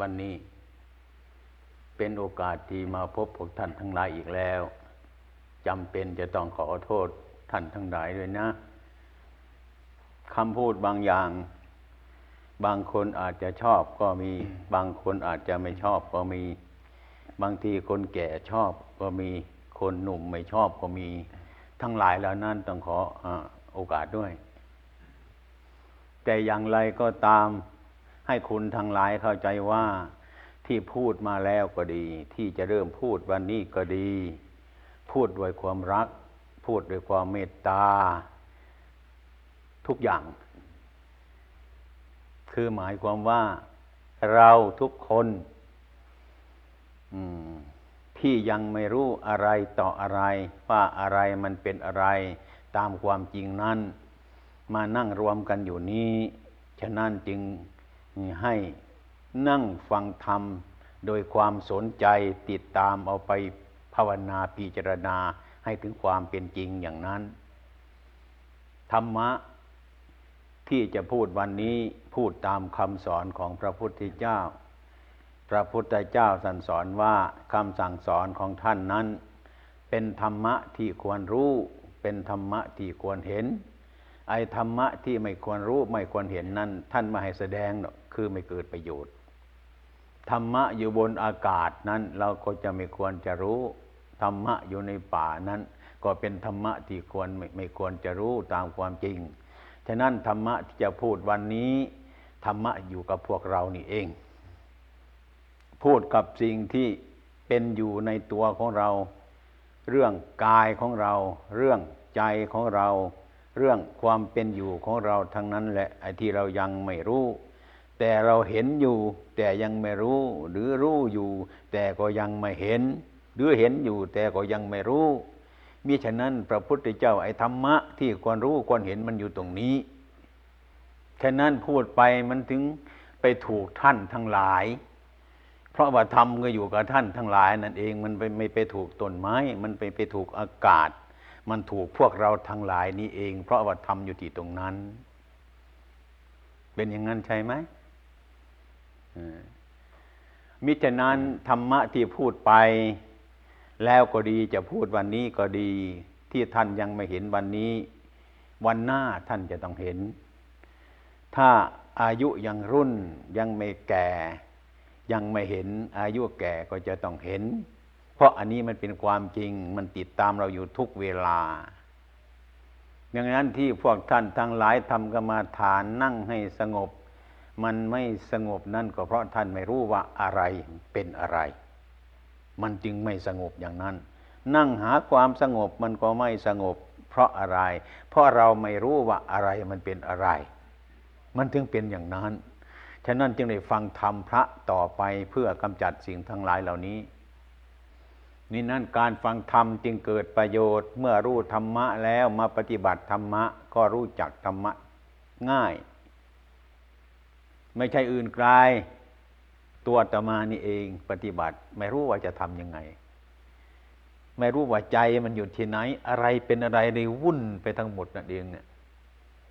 วันนี้เป็นโอกาสที่มาพบพวกท่านทั้งหลายอีกแล้วจำเป็นจะต้องขอโทษท่านทั้งหลายด้วยนะคำพูดบางอย่าง บางคนอาจจะชอบก็มี บางคนอาจจะไม่ชอบก็มี บางทีคนแก่ชอบก็มี คนหนุ่มไม่ชอบก็มี ทั้งหลายแล้วนั่นต้องขออโอกาสด้วย แต่อย่างไรก็ตาม ให้คุณทั้งหลายเข้าใจว่าที่พูดมาแล้วก็ดี ที่จะเริ่มพูดวันนี้ก็ดี พูดด้วยความรัก พูดด้วยความเมตตา ทุกอย่าง คือหมายความว่าเราทุกคนที่ยังไม่รู้อะไรต่ออะไร ว่าอะไรมันเป็นอะไรตามความจริงนั้น มานั่งรวมกันอยู่นี้ ฉะนั้นจึง ให้นั่งฟังธรรม โดยความสนใจติดตามเอาไปภาวนาพิจารณาให้ถึงความเป็นจริงอย่างนั้น ธรรมะที่จะพูดวันนี้พูดตามคำสอนของพระพุทธเจ้า พระพุทธเจ้าสั่งสอนว่าคำสั่งสอนของท่านนั้น เป็นธรรมะที่ควรรู้ เป็นธรรมะที่ควรเห็น ไอ้ธรรมะที่ไม่ควรรู้ไม่ควรเห็นนั้น ท่านมาให้แสดงเนาะ คือไม่เกิดประโยชน์ ธรรมะอยู่บนอากาศนั้น เราก็จะไม่ควรจะรู้ ธรรมะอยู่ในป่านั้น ก็เป็นธรรมะที่ควรไม่ไม่ควรจะรู้ตามความจริง ฉะนั้นธรรมะที่จะพูดวันนี้ ธรรมะอยู่กับพวกเรานี่เอง พูดกับสิ่งที่เป็นอยู่ในตัวของเรา เรื่องกายของเรา เรื่องใจของเรา เรื่องความเป็นอยู่ของเราทั้งนั้นแหละไอ้ที่เรายังไม่รู้ แต่เราเห็นอยู่ แต่ยังไม่รู้ หรือรู้อยู่ แต่ก็ยังไม่เห็น หรือเห็นอยู่ แต่ก็ยังไม่รู้มิฉะนั้นพระพุทธเจ้าไอ้ธรรมะที่ควรรู้ควรเห็นมันอยู่ตรงนี้ฉะนั้นพูดไปมันถึงไปถูกท่านทั้งหลาย เพราะว่าธรรมก็อยู่กับท่านทั้งหลายนั่นเองมันไปไม่ไปถูกต้นไม้ มันไปไปถูกอากาศ มันถูกพวกเราทั้งหลายนี้เอง เพราะว่าธรรมอยู่ที่ตรงนั้น เป็นอย่างนั้นใช่ไหม มิฉะนั้นธรรมะที่พูดไป แล้วก็ดีจะพูดวันนี้ก็ดี ที่ท่านยังไม่เห็นวันนี้ วันหน้าท่านจะต้องเห็น ถ้าอายุยังรุ่นยังไม่แก่ ยังไม่เห็นอายุแก่ก็จะต้องเห็น เพราะอันนี้มันเป็นความจริงมันติดตามเราอยู่ทุกเวลาอย่างนั้นที่พวกท่านทั้งหลายทำกรรมาฐานนั่งให้สงบ มันไม่สงบนั่นก็เพราะท่านไม่รู้ว่าอะไรเป็นอะไร มันจึงไม่สงบอย่างนั้น นั่งหาความสงบมันก็ไม่สงบ เพราะอะไร เพราะเราไม่รู้ว่าอะไรมันเป็นอะไร มันถึงเป็นอย่างนั้น ฉะนั้นจึงได้ฟังธรรมพระต่อไปเพื่อกำจัดสิ่งทั้งหลายเหล่านี้นี่นั่นการฟังธรรมจึงเกิดประโยชน์ เมื่อรู้ธรรมะแล้วมาปฏิบัติธรรมะก็รู้จักธรรมะง่าย ไม่ใช่อื่นไกลตัวตมานี่เองปฏิบัติ ไม่รู้ว่าจะทำยังไง ไม่รู้ว่าใจมันอยู่ที่ไหน อะไรเป็นอะไรเลยวุ่นไปทั้งหมดนั่นเองเนี่ย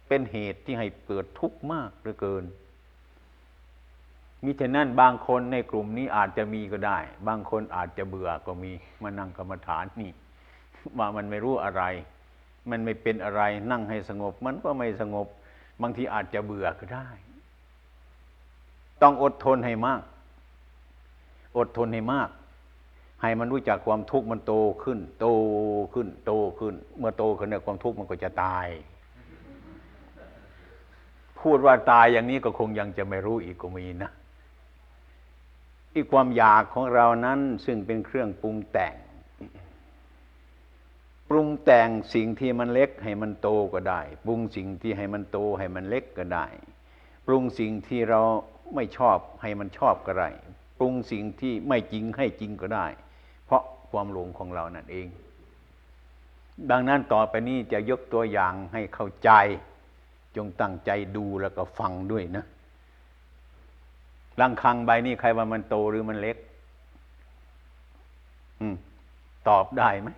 เป็นเหตุที่ให้เกิดทุกข์มากเหลือเกินมิฉะนั้นบางคนในกลุ่มนี้อาจจะมีก็ได้ บางคนอาจจะเบื่อก็มีมานั่งกรรมฐานนี่ว่ามันไม่รู้อะไร มันไม่เป็นอะไรนั่งให้สงบ มันก็ไม่สงบ บางทีอาจจะเบื่อก็ได้ ต้องอดทนให้มาก อดทนให้มาก ให้มันรู้จักความทุกข์มันโตขึ้น โตขึ้น โตขึ้น เมื่อโตขึ้นเนี่ยความทุกข์มันก็จะตาย พูดว่าตายอย่างนี้ก็คงยังจะไม่รู้อีกก็มีนะอีกความอยากของเรานั้นซึ่งเป็นเครื่องปรุงแต่ง ปรุงแต่งสิ่งที่มันเล็กให้มันโตก็ได้ ปรุงสิ่งที่ให้มันโตให้มันเล็กก็ได้ ปรุงสิ่งที่เรา ไม่ชอบให้มันชอบก็ได้ปรุงสิ่งที่ไม่จริงให้จริงก็ได้ เพราะความหลงของเรานั่นเอง ดังนั้นต่อไปนี้จะยกตัวอย่างให้เข้าใจ จงตั้งใจดูแล้วก็ฟังด้วยนะลังคังใบนี้ใครว่ามันโตหรือมันเล็ก อืม ตอบได้ไหม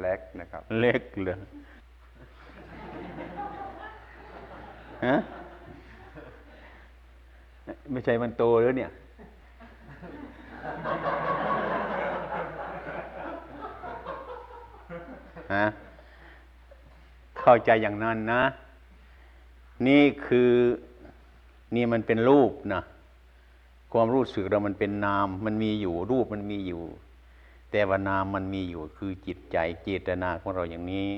เล็กนะครับ เล็กเลย ไม่ใช่มันโตแล้วเนี่ย ฮะ เข้าใจอย่างนั้นนะ นี่คือนี่มันเป็นรูปนะความรู้สึกเรามันเป็นนาม มันมีอยู่รูปมันมีอยู่ แต่ว่านามมันมีอยู่คือจิตใจเจตนาของเราอย่างนี้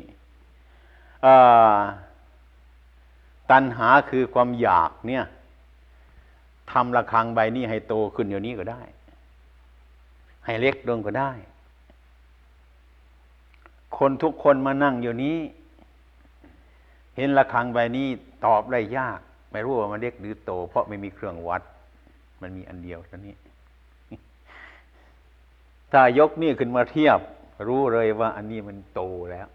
ตัณหาคือความอยากเนี่ยทำระฆังใบนี้ให้โตขึ้นเดี๋ยวนี้ก็ได้ ให้เล็กลงก็ได้ คนทุกคนมานั่งอยู่นี้ เห็นระฆังใบนี้ตอบได้ยาก ไม่รู้ว่ามันเล็กหรือโต เพราะไม่มีเครื่องวัด มันมีอันเดียวเท่านี้ ถ้ายกนี่ขึ้นมาเทียบ รู้เลยว่าอันนี้มันโตแล้ว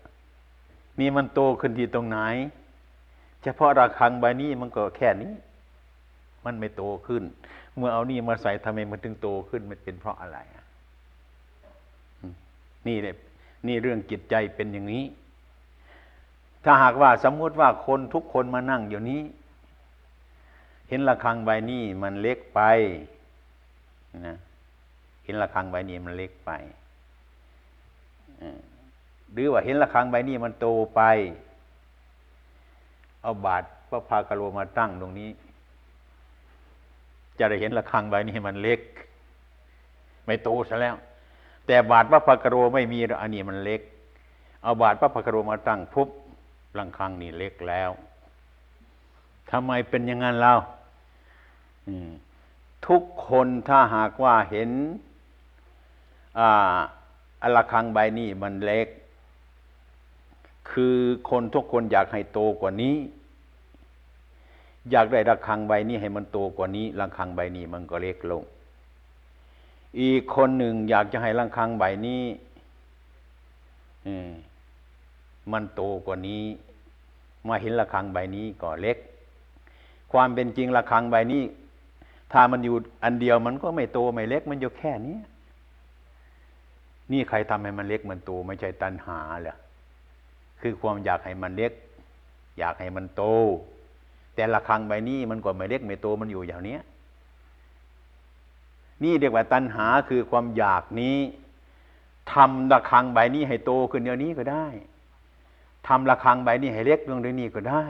นี่มันโตขึ้นที่ตรงไหน เฉพาะระฆังใบนี้มันก็แค่นี้ มันไม่โตขึ้น เมื่อเอานี่มาใส่ทำไมมันถึงโตขึ้นมันเป็นเพราะอะไรนี่เนี่ยนี่เรื่องจิตใจเป็นอย่างนี้ ถ้าหากว่าสมมุติว่าคนทุกคนมานั่งอยู่นี้ เห็นระฆังใบนี้มันเล็กไปนะเห็นระฆังใบนี้มันเล็กไปหรือว่าเห็นระฆังใบนี้มันโตไป เอาบาทพระพากะโลมาตั้งตรงนี้ จะได้เห็นระฆังใบนี้มันเล็ก ไม่โตซะแล้ว แต่บาทพระพากะโลไม่มีอันนี้มันเล็ก เอาบาทพระพากะโลมาตั้งปุ๊บระฆังนี่เล็กแล้วทำไมเป็นอย่างนั้นเล่าทุกคนถ้าหากว่าเห็นอ่าละคังใบนี้มันเล็ก คือคนทุกคนอยากให้โตกว่านี้ อยากได้ระฆังใบนี้ให้มันโตกว่านี้ระฆังใบนี้มันก็เล็กลง อีกคนหนึ่งอยากจะให้ระฆังใบนี้มันโตกว่านี้ มาเห็นระฆังใบนี้ก็เล็ก ความเป็นจริงระฆังใบนี้ ถ้ามันอยู่อันเดียวมันก็ไม่โตไม่เล็ก มันอยู่แค่นี้นี่ใครทำให้มันเล็กมันโตไม่ใช่ตัณหาเหรอ คือความอยากให้มันเล็ก อยากให้มันโต แต่ละครังใบนี้มันก็ไม่เล็กไม่โตมันอยู่อย่างนี้นี่เรียกว่าตัณหาคือความอยากนี้ทำระฆังใบนี้ให้โตขึ้นเดี๋ยวนี้ก็ได้ทำระฆังใบนี้ให้เล็กลงเดี๋ยวนี้ก็ได้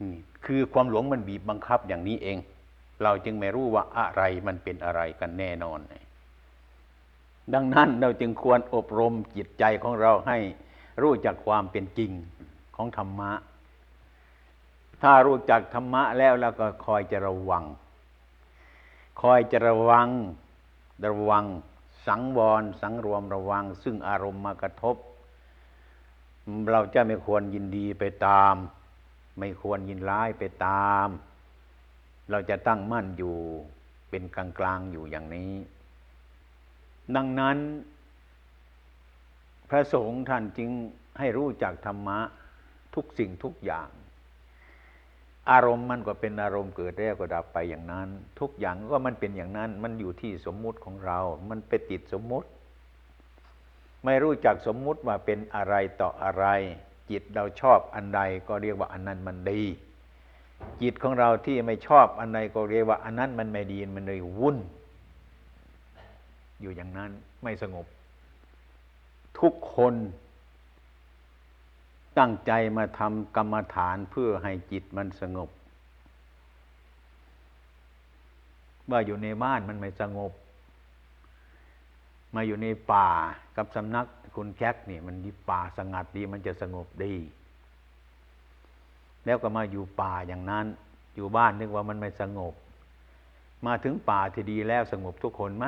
นี่คือความหลงมันบีบบังคับอย่างนี้เอง เราจึงไม่รู้ว่าอะไรมันเป็นอะไรกันแน่นอน ดังนั้นเราจึงควรอบรมจิตใจของเราให้ รู้จักความเป็นจริงของธรรมะ ถ้ารู้จักธรรมะแล้วแล้วก็คอยจะระวัง คอยจะระวังระวังสังวรสังรวมระวัง ซึ่งอารมณ์มากระทบ เราจะไม่ควรยินดีไปตาม ไม่ควรยินร้ายไปตาม เราจะตั้งมั่นอยู่เป็นกลางๆอยู่อย่างนี้ ดังนั้น พระสงฆ์ท่านจึงให้รู้จักธรรมะทุกสิ่งทุกอย่าง อารมณ์มันก็เป็นอารมณ์เกิดแล้วก็ดับไปอย่างนั้น ทุกอย่างก็มันเป็นอย่างนั้น มันอยู่ที่สมมุติของเรา มันไปติดสมมุติ ไม่รู้จักสมมุติว่าเป็นอะไรต่ออะไร จิตเราชอบอันใดก็เรียกว่าอันนั้นมันดี จิตของเราที่ไม่ชอบอันใดก็เรียกว่าอันนั้นมันไม่ดีมันเลยวุ่น อยู่อย่างนั้นไม่สงบ ทุกคนตั้งใจมาทำกรรมฐานเพื่อให้จิตมันสงบ ว่าอยู่ในบ้านมันไม่สงบ มาอยู่ในป่ากับสำนักคุณแคกนี่มันดีป่าสงัดดีมันจะสงบดี แล้วก็มาอยู่ป่าอย่างนั้น อยู่บ้านนึกว่ามันไม่สงบ มาถึงป่าที่ดีแล้วสงบทุกคนไหม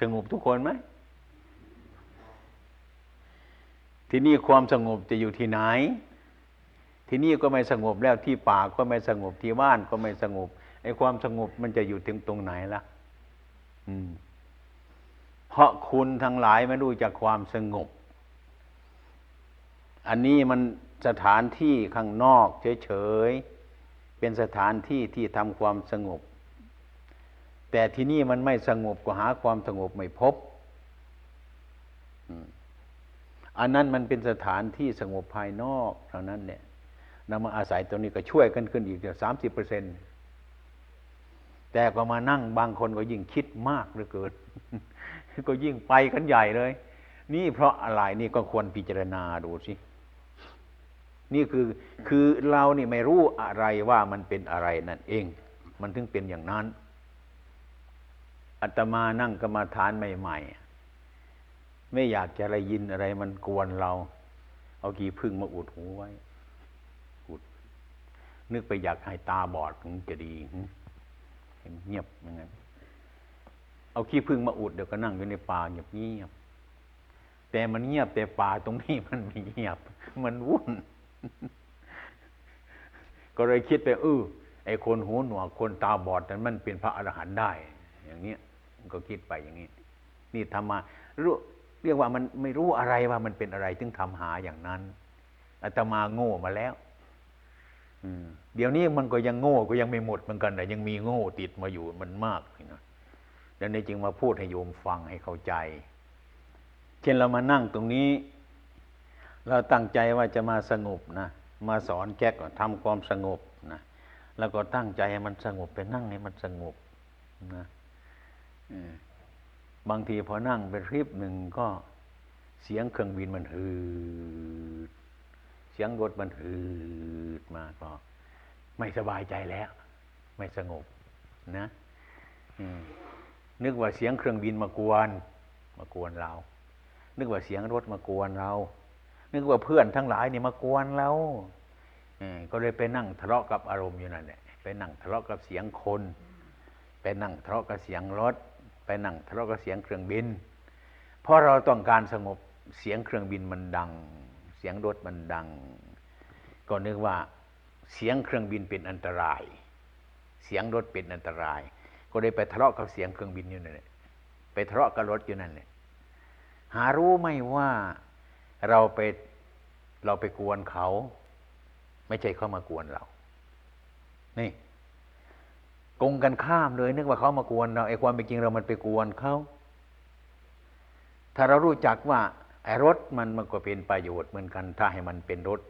สงบทุกคนไหม ที่นี่ความสงบจะอยู่ที่ไหน ที่นี่ก็ไม่สงบแล้วที่ป่าก็ไม่สงบที่บ้านก็ไม่สงบไอ้ความสงบมันจะอยู่ถึงตรงไหนล่ะ อืม เพราะคุณทั้งหลายไม่รู้จักความสงบ อันนี้มันสถานที่ข้างนอกเฉยๆ เป็นสถานที่ที่ทำความสงบ แต่ที่นี่มันไม่สงบก็หาความสงบไม่พบอั อันนั้นมันเป็นสถานที่สงบภายนอกเท่านั้นเนี่ยนำมาอาศัยตัวนี้ก็ช่วยกันขึ้นอีกสามสิบเปอร์เซ็นต์แต่ก็มานั่งบางคนก็ยิ่งคิดมากเหลือเกินก็ยิ่งไปกันใหญ่เลย นี่เพราะอะไรนี่ก็ควรพิจารณาดูสิ นี่คือคือเรานี่ไม่รู้อะไรว่ามันเป็นอะไรนั่นเอง มันถึงเป็นอย่างนั้น อัตมานั่งกรรมาฐานใหม่ ๆ ไม่อยากจะอะไรยินอะไรมันกวนเรา เอากี่พึ่งมาอุดหูไว้ อุด นึกไปอยากให้ตาบอดถึงจะดีเงียบอย่างนั้นเอาขี้พึ่งมาอุดเดี๋ยวก็นั่งอยู่ในป่าเงียบเงียบแต่มันเงียบแต่ป่าตรงนี้มันไม่เงียบ มันวุ่น ก็เลยคิดไปเออไอ้คนหูหนวกคนตาบอดนั้นมันเป็นพระอรหันต์ได้ อย่างเนี้ยก็คิดไปอย่างนี้ นี่ทำมารู้ เรียกว่ามันไม่รู้อะไรว่ามันเป็นอะไรถึงทำหาอย่างนั้นอาตมาโง่มาแล้วเดี๋ยวนี้มันก็ยังโง่ก็ยังไม่หมดเหมือนกันแต่ยังมีโง่ติดมาอยู่มันมากนะดังนี้จึงมาพูดให้โยมฟังให้เข้าใจ เช่นเรามานั่งตรงนี้ เราตั้งใจว่าจะมาสงบนะมาสอนแก๊กทำความสงบนะแล้วก็ตั้งใจให้มันสงบไปนั่งให้มันสงบนะ บางทีพอนั่งไปคลิปหนึ่งก็เสียงเครื่องบินมันฮืด เสียงรถมันฮืดมาก็ไม่สบายใจแล้ว ไม่สงบนะนึกว่าเสียงเครื่องบินมากวน มากวนเรา นึกว่าเสียงรถมากวนเรา นึกว่าเพื่อนทั้งหลายนี่มากวนเราก็เลยไปนั่งทะเลาะกับอารมณ์อยู่นั่นแหละไปนั่งทะเลาะกับเสียงคน ไปนั่งทะเลาะกับเสียงรถ ไปนั่งทะเลาะกับเสียงเครื่องบิน เพราะเราต้องการสงบเสียงเครื่องบินมันดัง เสียงรถมันดัง ก็นึกว่าเสียงเครื่องบินเป็นอันตราย เสียงรถเป็นอันตราย ก็เลยไปทะเลาะกับเสียงเครื่องบินอยู่นั่นแหละไปทะเลาะกับรถอยู่นั่นแหละหารู้ไหมว่าเราไปเราไปกวนเขา ไม่ใช่เขามากวนเรา นี่ กงกันข้ามเลย นึกว่าเขามากวนเราไอ้ความเป็นจริงเรามันไปกวนเขาถ้าเรารู้จักว่าไอ้รถมันมันก็เป็นประโยชน์เหมือนกัน ถ้าให้มันเป็นรถ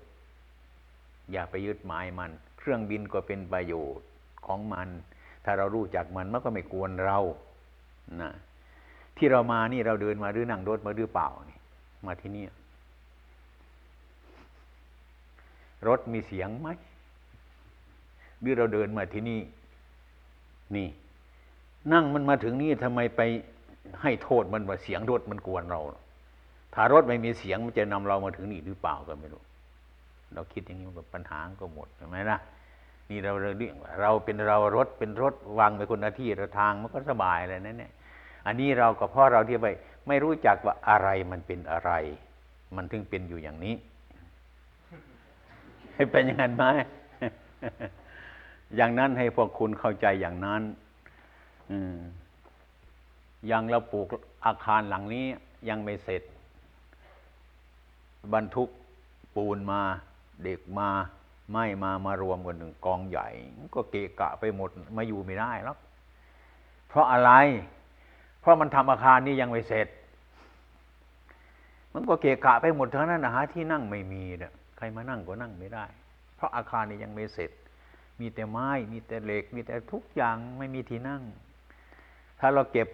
อย่าไปยึดหมายมัน เครื่องบินก็เป็นประโยชน์ของมัน ถ้าเรารู้จักมันมันก็ไม่กวนเรานะที่เรามานี่เราเดินมาหรือนั่งรถมาหรือเปล่านี่มาที่นี่รถมีเสียงไหมหรือเราเดินมาที่นี่ นี่ นั่งมันมาถึงนี่ทำไมไปให้โทษมันว่าเสียงรถมันกวนเราถ้ารถไม่มีเสียงมันจะนำเรามาถึงนี่หรือเปล่าก็ไม่รู้ เราคิดอย่างนี้มันปัญหาก็หมดใช่ไหมล่ะนี่เราเรื่องเราเป็นเรารถเป็นรถวางไปคนละที่ราทางมันก็สบายเลยนั่นเนี่ยอันนี้เราก็เพราะเราที่ไปไม่รู้จักว่าอะไรมันเป็นอะไร มันถึงเป็นอยู่อย่างนี้ให้เป็นอย่างนั้นไหม อย่างนั้นให้พวกคุณเข้าใจอย่างนั้นอย่างเราปลูกอาคารหลังนี้ยังไม่เสร็จ บรรทุกปูนมาเด็กมาไม่มามารวมกันหนึ่งกองใหญ่ ก็เกะกะไปหมดมาอยู่ไม่ได้แล้วเพราะอะไร เพราะมันทำอาคารนี้ยังไม่เสร็จ มันก็เกะกะไปหมดทั้งนั้นนะหาที่นั่งไม่มีเนี่ยใครมานั่งก็นั่งไม่ได้ เพราะอาคารนี้ยังไม่เสร็จ มีแต่ไม้ มีแต่เหล็ก มีแต่ทุกอย่างไม่มีที่นั่ง ถ้าเราเก็บ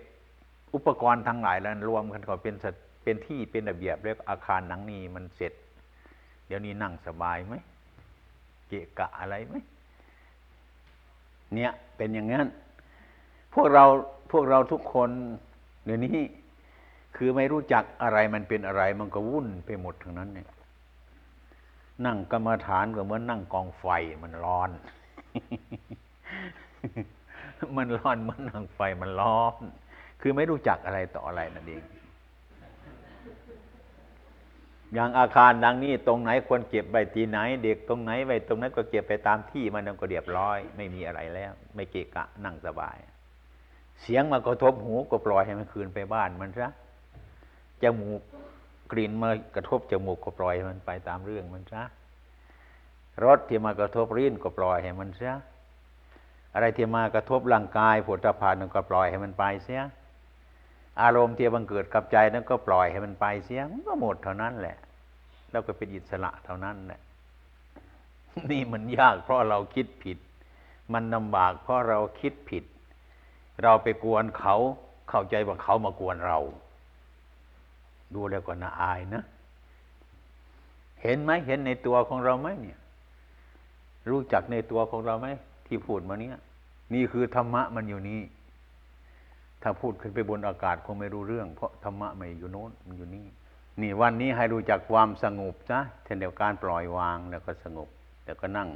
อุปกรณ์ทั้งหลายแล้วรวมกันก็เป็นเป็นที่เป็นระเบียบเรียกอาคารหนังนี้มันเสร็จ เดี๋ยวนี้นั่งสบายไหมเกะกะอะไรไหมเนี่ยเป็นอย่างนั้น พวกเราพวกเราทุกคนเดี๋ยวนี้คือไม่รู้จักอะไรมันเป็นอะไรมันก็วุ่นไปหมดทั้งนั้นเนี่ยนั่งกรรมฐานก็เหมือนนั่งกองไฟมันร้อน มันร้อนมันนั่งไฟมันร้อน คือไม่รู้จักอะไรต่ออะไรนั่นเอง อย่างอาคารดังนี้ตรงไหนควรเก็บไว้ที่ไหน เด็กตรงไหนไว้ตรงนั้นก็เก็บไปตามที่มันก็เรียบร้อย ไม่มีอะไรแล้ว ไม่เกะกะนั่งสบาย เสียงมากระทบหูก็ปล่อยให้มันคืนไปบ้านมันซะจมูกกลิ่นมากระทบจมูกก็ปล่อยมันไปตามเรื่องมันซะ รสที่มากระทบริ้นก็ปล่อยให้มันซะอะไรที่มากระทบร่างกายผลตภานก็ปล่อยให้มันไปเสียอารมณ์ที่บังเกิดกับใจนั้นก็ปล่อยให้มันไปเสียมันก็หมดเท่านั้นแหละ แล้วก็เป็นอิสระเท่านั้นแหละนี่มันยากเพราะเราคิดผิด มันลำบากเพราะเราคิดผิด เราไปกวนเขาเข้าใจว่าเขามากวนเรา ดูแล้วก็น่าอายนะ เห็นไหมเห็นในตัวของเราไหมเนี่ย รู้จักในตัวของเราไหมที่พูดมาเนี้ยนี่คือธรรมะมันอยู่นี่ถ้าพูดขึ้นไปบนอากาศคงไม่รู้เรื่อง เพราะธรรมะไม่อยู่โน้นมันอยู่นี่นี่วันนี้ให้รู้จักความสงบซะเช่นเดียวกันปล่อยวางแล้วก็สงบแล้วก็นั่ง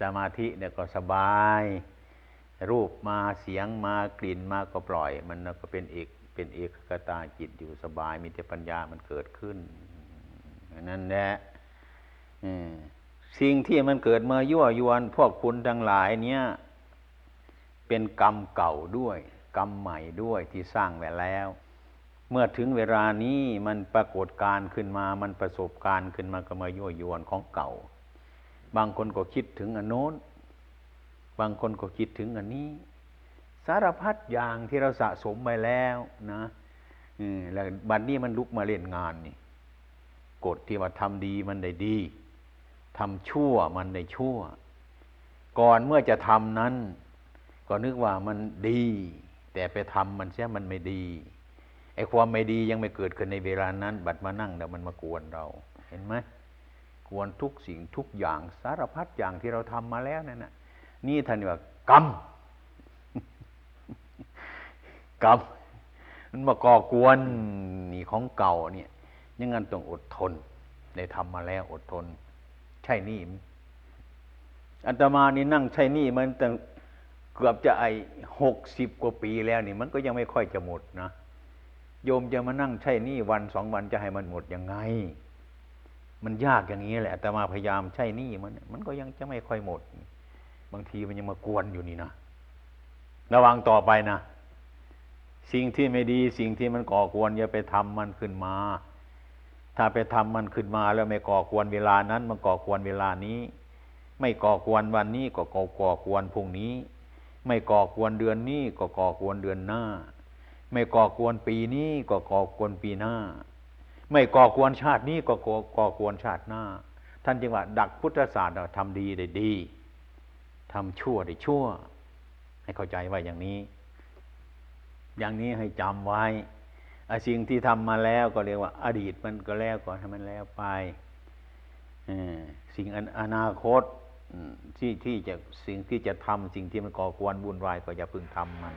สมาธิแล้วก็สบาย รูปมาเสียงมากลิ่นมาก็ปล่อย มันก็เป็นเอกเป็นเอกคตาจิตอยู่สบาย มีแต่ปัญญามันเกิดขึ้นนั่นแหละ สิ่งที่มันเกิดมายั่วยวน พวกคุณทั้งหลายเนี่ย เป็นกรรมเก่าด้วย กรรมใหม่ด้วยที่สร้างไว้แล้ว เมื่อถึงเวลานี้มันปรากฏการขึ้นมา มันประสบการณ์ขึ้นมาก็มายั่วยวนของเก่า บางคนก็คิดถึงอันโน้น บางคนก็คิดถึงอันนี้ สารพัดอย่างที่เราสะสมไปแล้วนะแล้วบัดนนี้มันลุกมาเล่นงานนี่กฎที่ว่าทำดีมันได้ดี ทำชั่วมันได้ชั่ว ก่อนเมื่อจะทำนั้น ก็นึกว่ามันดี แต่ไปทำมันเสียมันไม่ดีไอ้ความไม่ดียังไม่เกิดขึ้นในเวลานั้น บัดมานั่งแล้วมันมากวนเรา เห็นไหมกวนทุกสิ่งทุกอย่างสารพัดอย่างที่เราทำมาแล้วนั่นน่ะ นี่ท่านว่ากรรมกรรมมันมาก่อกวนนี่ของเก่าเนี่ยยังงั้นต้องอดทน ได้ทำมาแล้วอดทน ใช่นี่อัตมานี่นั่งใช่นี่มันตั้งเกือบจะไอหกสิบกว่าปีแล้วนี่ มันก็ยังไม่ค่อยจะหมดนะโยมจะมานั่งใช่นี่วันสองวันจะให้มันหมดยังไง มันยากอย่างนี้แหละแต่มาพยายามใช่นี่มัน มันก็ยังจะไม่ค่อยหมด บางทีมันยังมากวนอยู่นี่นะระวังต่อไปนะ สิ่งที่ไม่ดีสิ่งที่มันก่อกวนอย่าไปทำมันขึ้นมา ถ้าไปทำมันขึ้นมาแล้วไม่ก่อกวนเวลานั้น มันก่อกวนเวลานี้ ไม่ก่อกวนวันนี้ก็ก่อก่อควนพรุ่งนี้ ไม่ก่อกวนเดือนนี้ก็ก่อกวนเดือนหน้า ไม่ก่อกวนปีนี้ก็ก่อกวนปีหน้า ไม่ก่อกวนชาตินี้ก็ก่อกวนชาติหน้า ท่านจึงว่า ดักพุทธศาสตร์ทำดีได้ดีทำชั่วได้ชั่ว ให้เข้าใจว่าอย่างนี้ อย่างนี้ให้จำไว้ สิ่งที่ทำมาแล้วก็เรียกว่า อดีตมันก็แล้วก่อนให้มันแล้วไปสิ่งอนาคตที่ที่จะสิ่งที่จะทำสิ่งที่มันก่อกวนวุ่นวายก็อย่าพึงทำมัน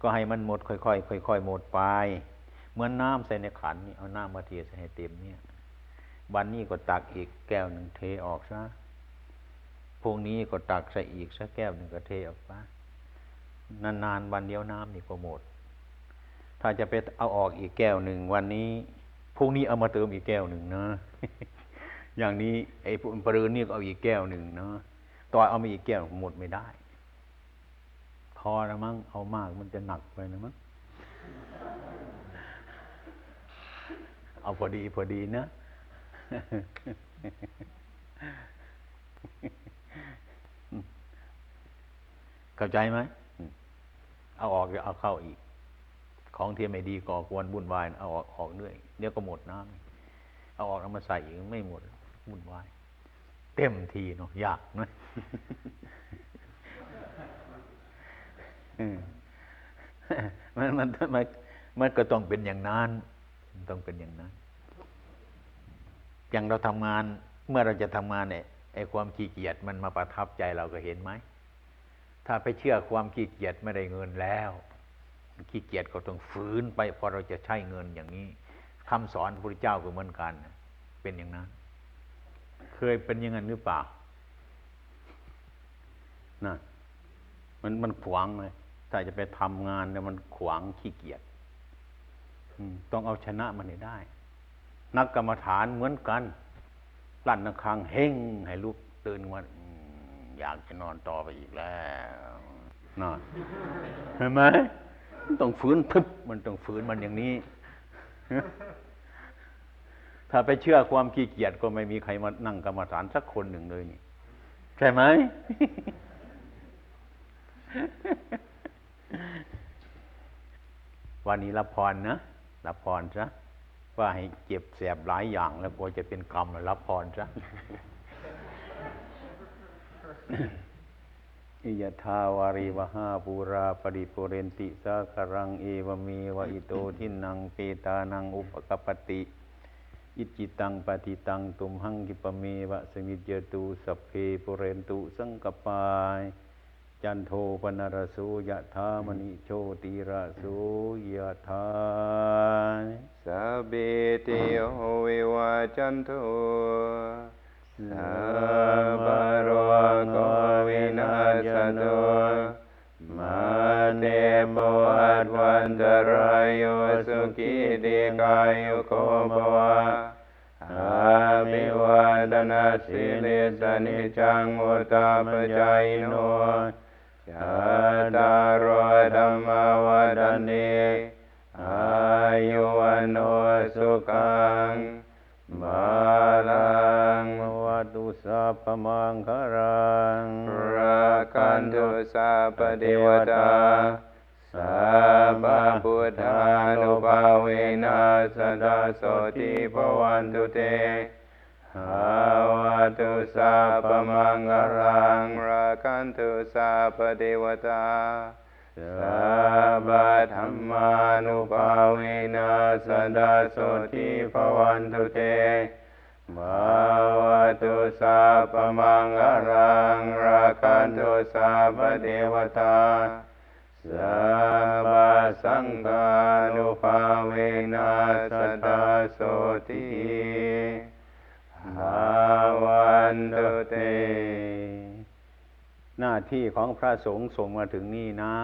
ก็ให้มันหมดค่อยๆค่อยๆหมดไป เหมือนน้ำใส่ในขันนี่เอาน้ำมาเทใส่ให้เต็มเนี่ยวันนี้ก็ตักอีกแก้วหนึ่งเทออกซะพวกนี้ก็ตักใส่อีกสักแก้วหนึ่งก็เทออกไปนานๆวันเดียวน้ำนี่ก็หมด ถ้าจะไปเอาออกอีกแก้วหนึ่งวันนี้พวกนี้เอามาเติมอีกแก้วหนึ่งนะ อย่างนี้ไอ้ปรืนนี่ก็เอาอีกแก้วหนึ่งนะต่อเอามาอีกแก้วหมดไม่ได้ พอแล้วมั้งเอามากมันจะหนักไปนะมั้งเอาพอดีพอดีนะ เข้าใจไหม เอาออกจะเอาเข้าอีก ของที่ไม่ดีก่อกวนบุ่นวายเอาออกออกเรื่อยเดี๋ยวก็หมดน้ำเอาออกแล้วมาใส่อีกไม่หมดบุ่นวาย เต็มทีเนาะยากนะมันมันมันมันก็ต้องเป็นอย่างนั้นต้องเป็นอย่างนั้น อย่างเราทำงาน เมื่อเราจะทำงานเนี่ยไอ้ความขี้เกียจมันมาประทับใจเราก็เห็นไหม ถ้าไปเชื่อความขี้เกียจไม่ได้เงินแล้ว ขี้เกียจก็ต้องฝืนไปพอเราจะใช้เงินอย่างนี้คำสอนพระพุทธเจ้าก็เหมือนกัน เป็นอย่างนั้น เคยเป็นอย่างนั้นหรือเปล่านะมันมันขวางเลยถ้าจะไปทำงานเนี่ยมันขวางขี้เกียจต้องเอาชนะมันให้ได้ นักกรรมฐานเหมือนกันลั่นนักคางเฮงให้ลุกตื่นมาอยากจะนอนต่อไปอีกแล้วนอนเห็นไหม ต้องฝืนทึบมันต้องฝืนมันอย่างนี้ ถ้าไปเชื่อความขี้เกียจก็ไม่มีใครมานั่งกรรมฐานสักคนหนึ่งเลยนี่ ใช่ไหมวันนี้รับพรนะรับพรซะว่าให้เจ็บแสบหลายอย่างแล้วกลัวจะเป็นกรรมรับพรซะ ยะถาวาริวะหาปูรา ปะริปูเรนติสาคะรังเอวะเมวะ อิโตทินนังเปตานังอุปะกัปปะติ อิจฉิตังปัตถิตังตุมหัง ขิปปะเมวะ สะมิชฌะตุสัพเพปูเรนตุสังกัปปา จันโทปัณณะระโสยะถา มะณิโชติระโสยะธาสัพเบติโยวิวัจจันโท สัพพะโรโควินาศโตมาเตปวัตวันตรายโยสุขีติกายุโกภวะอาภิวาดนาสิลิสนิจังอุตตาปจายโนจัตตารโอธรรมวัฏันติอายุวันโนสุขังบา สัพพมังคารังราคันตุสัพพเทวตาสัพพพุทธานุภาเวนัสดาโสติภวันตุเตหาวาตุสัพพมังคารังราคันตุสัพพเทวตาสัพพธรรมานุภาเวนัสดาโสติภวันตุเต ภาวะตุสัพพมังคารังราคันตุสัพพเทวตาสัพสังฆานุภาเวนัสตาโสติภาวันตุเต หน้าที่ของพระสงฆ์ส่งมาถึงนี่นะ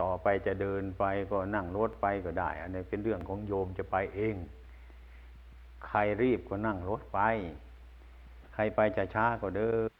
ต่อไปจะเดินไปก็นั่งรถไปก็ได้ อันนี้เป็นเรื่องของโยมจะไปเอง ใครรีบก็นั่งรถไป ใครไปจะช้าก็เดิน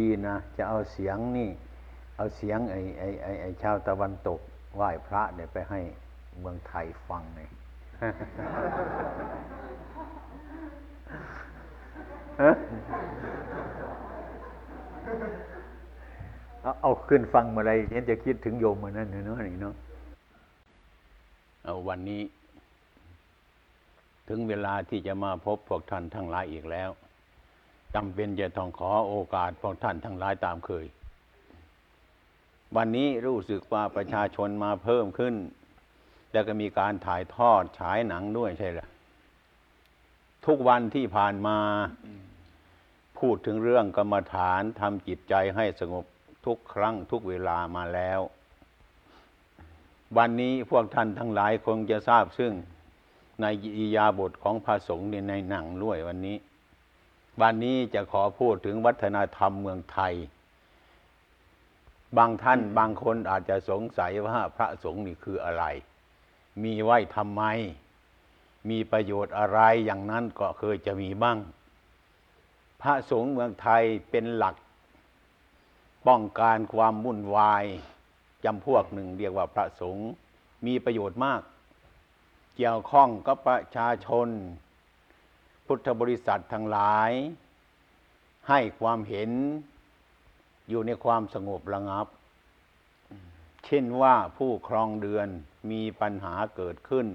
ดีๆนะจะเอาเสียงนี่ เอาเสียงไอ้ไอ้ไอ้ไอ้ชาวตะวันตกไหว้พระเนี่ยไปให้เมืองไทยฟังหน่ยเอาเอาขึ้นฟังมื่อไรฉันจะคิดถึงโยมมื่อนั้นเนาะนี่เนาะเอาวันนี้ ถึงเวลาที่จะมาพบพวกท่านทั้งหลายอีกแล้ว จำเป็นจะต้องขอโอกาสพวกท่านทั้งหลายตามเคย วันนี้รู้สึกว่าประชาชนมาเพิ่มขึ้น แล้วก็มีการถ่ายทอดฉายหนังด้วยใช่หรือทุกวันที่ผ่านมาพูดถึงเรื่องกรรมฐานทำจิตใจให้สงบทุกครั้งทุกเวลามาแล้ว วันนี้พวกท่านทั้งหลายคงจะทราบซึ่งในอิริยาบทของพระสงฆ์ในหนังด้วยวันนี้ วันนี้จะขอพูดถึงวัฒนธรรมเมืองไทย บางท่านบางคนอาจจะสงสัยว่าพระสงฆ์นี่คืออะไร มีไว้ทำไม มีประโยชน์อะไรอย่างนั้นก็เคยจะมีบ้าง พระสงฆ์เมืองไทยเป็นหลัก ป้องกันความวุ่นวายจำพวกหนึ่งเรียกว่าพระสงฆ์มีประโยชน์มาก เกี่ยวข้องกับประชาชน พุทธบริษัททั้งหลาย ให้ความเห็นอยู่ในความสงบระงับ เช่นว่าผู้ครองเดือนมีปัญหาเกิดขึ้น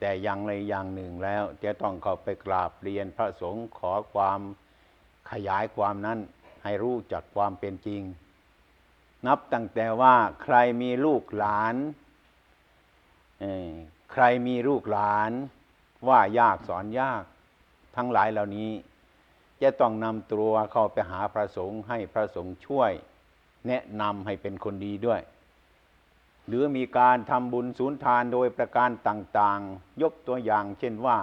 แต่อย่างใดอย่างหนึ่งแล้ว จะต้องเข้าไปกราบเรียนพระสงฆ์ขอความขยายความนั้น ให้รู้จักความเป็นจริง นับตั้งแต่ว่าใครมีลูกหลานใครมีลูกหลานว่ายากสอนยาก ทั้งหลายเหล่านี้ จะต้องนำตัวเข้าไปหาพระสงฆ์ให้พระสงฆ์ช่วย แนะนำให้เป็นคนดีด้วย หรือมีการทำบุญสูนทานโดยประการต่างๆ ยกตัวอย่างเช่นว่า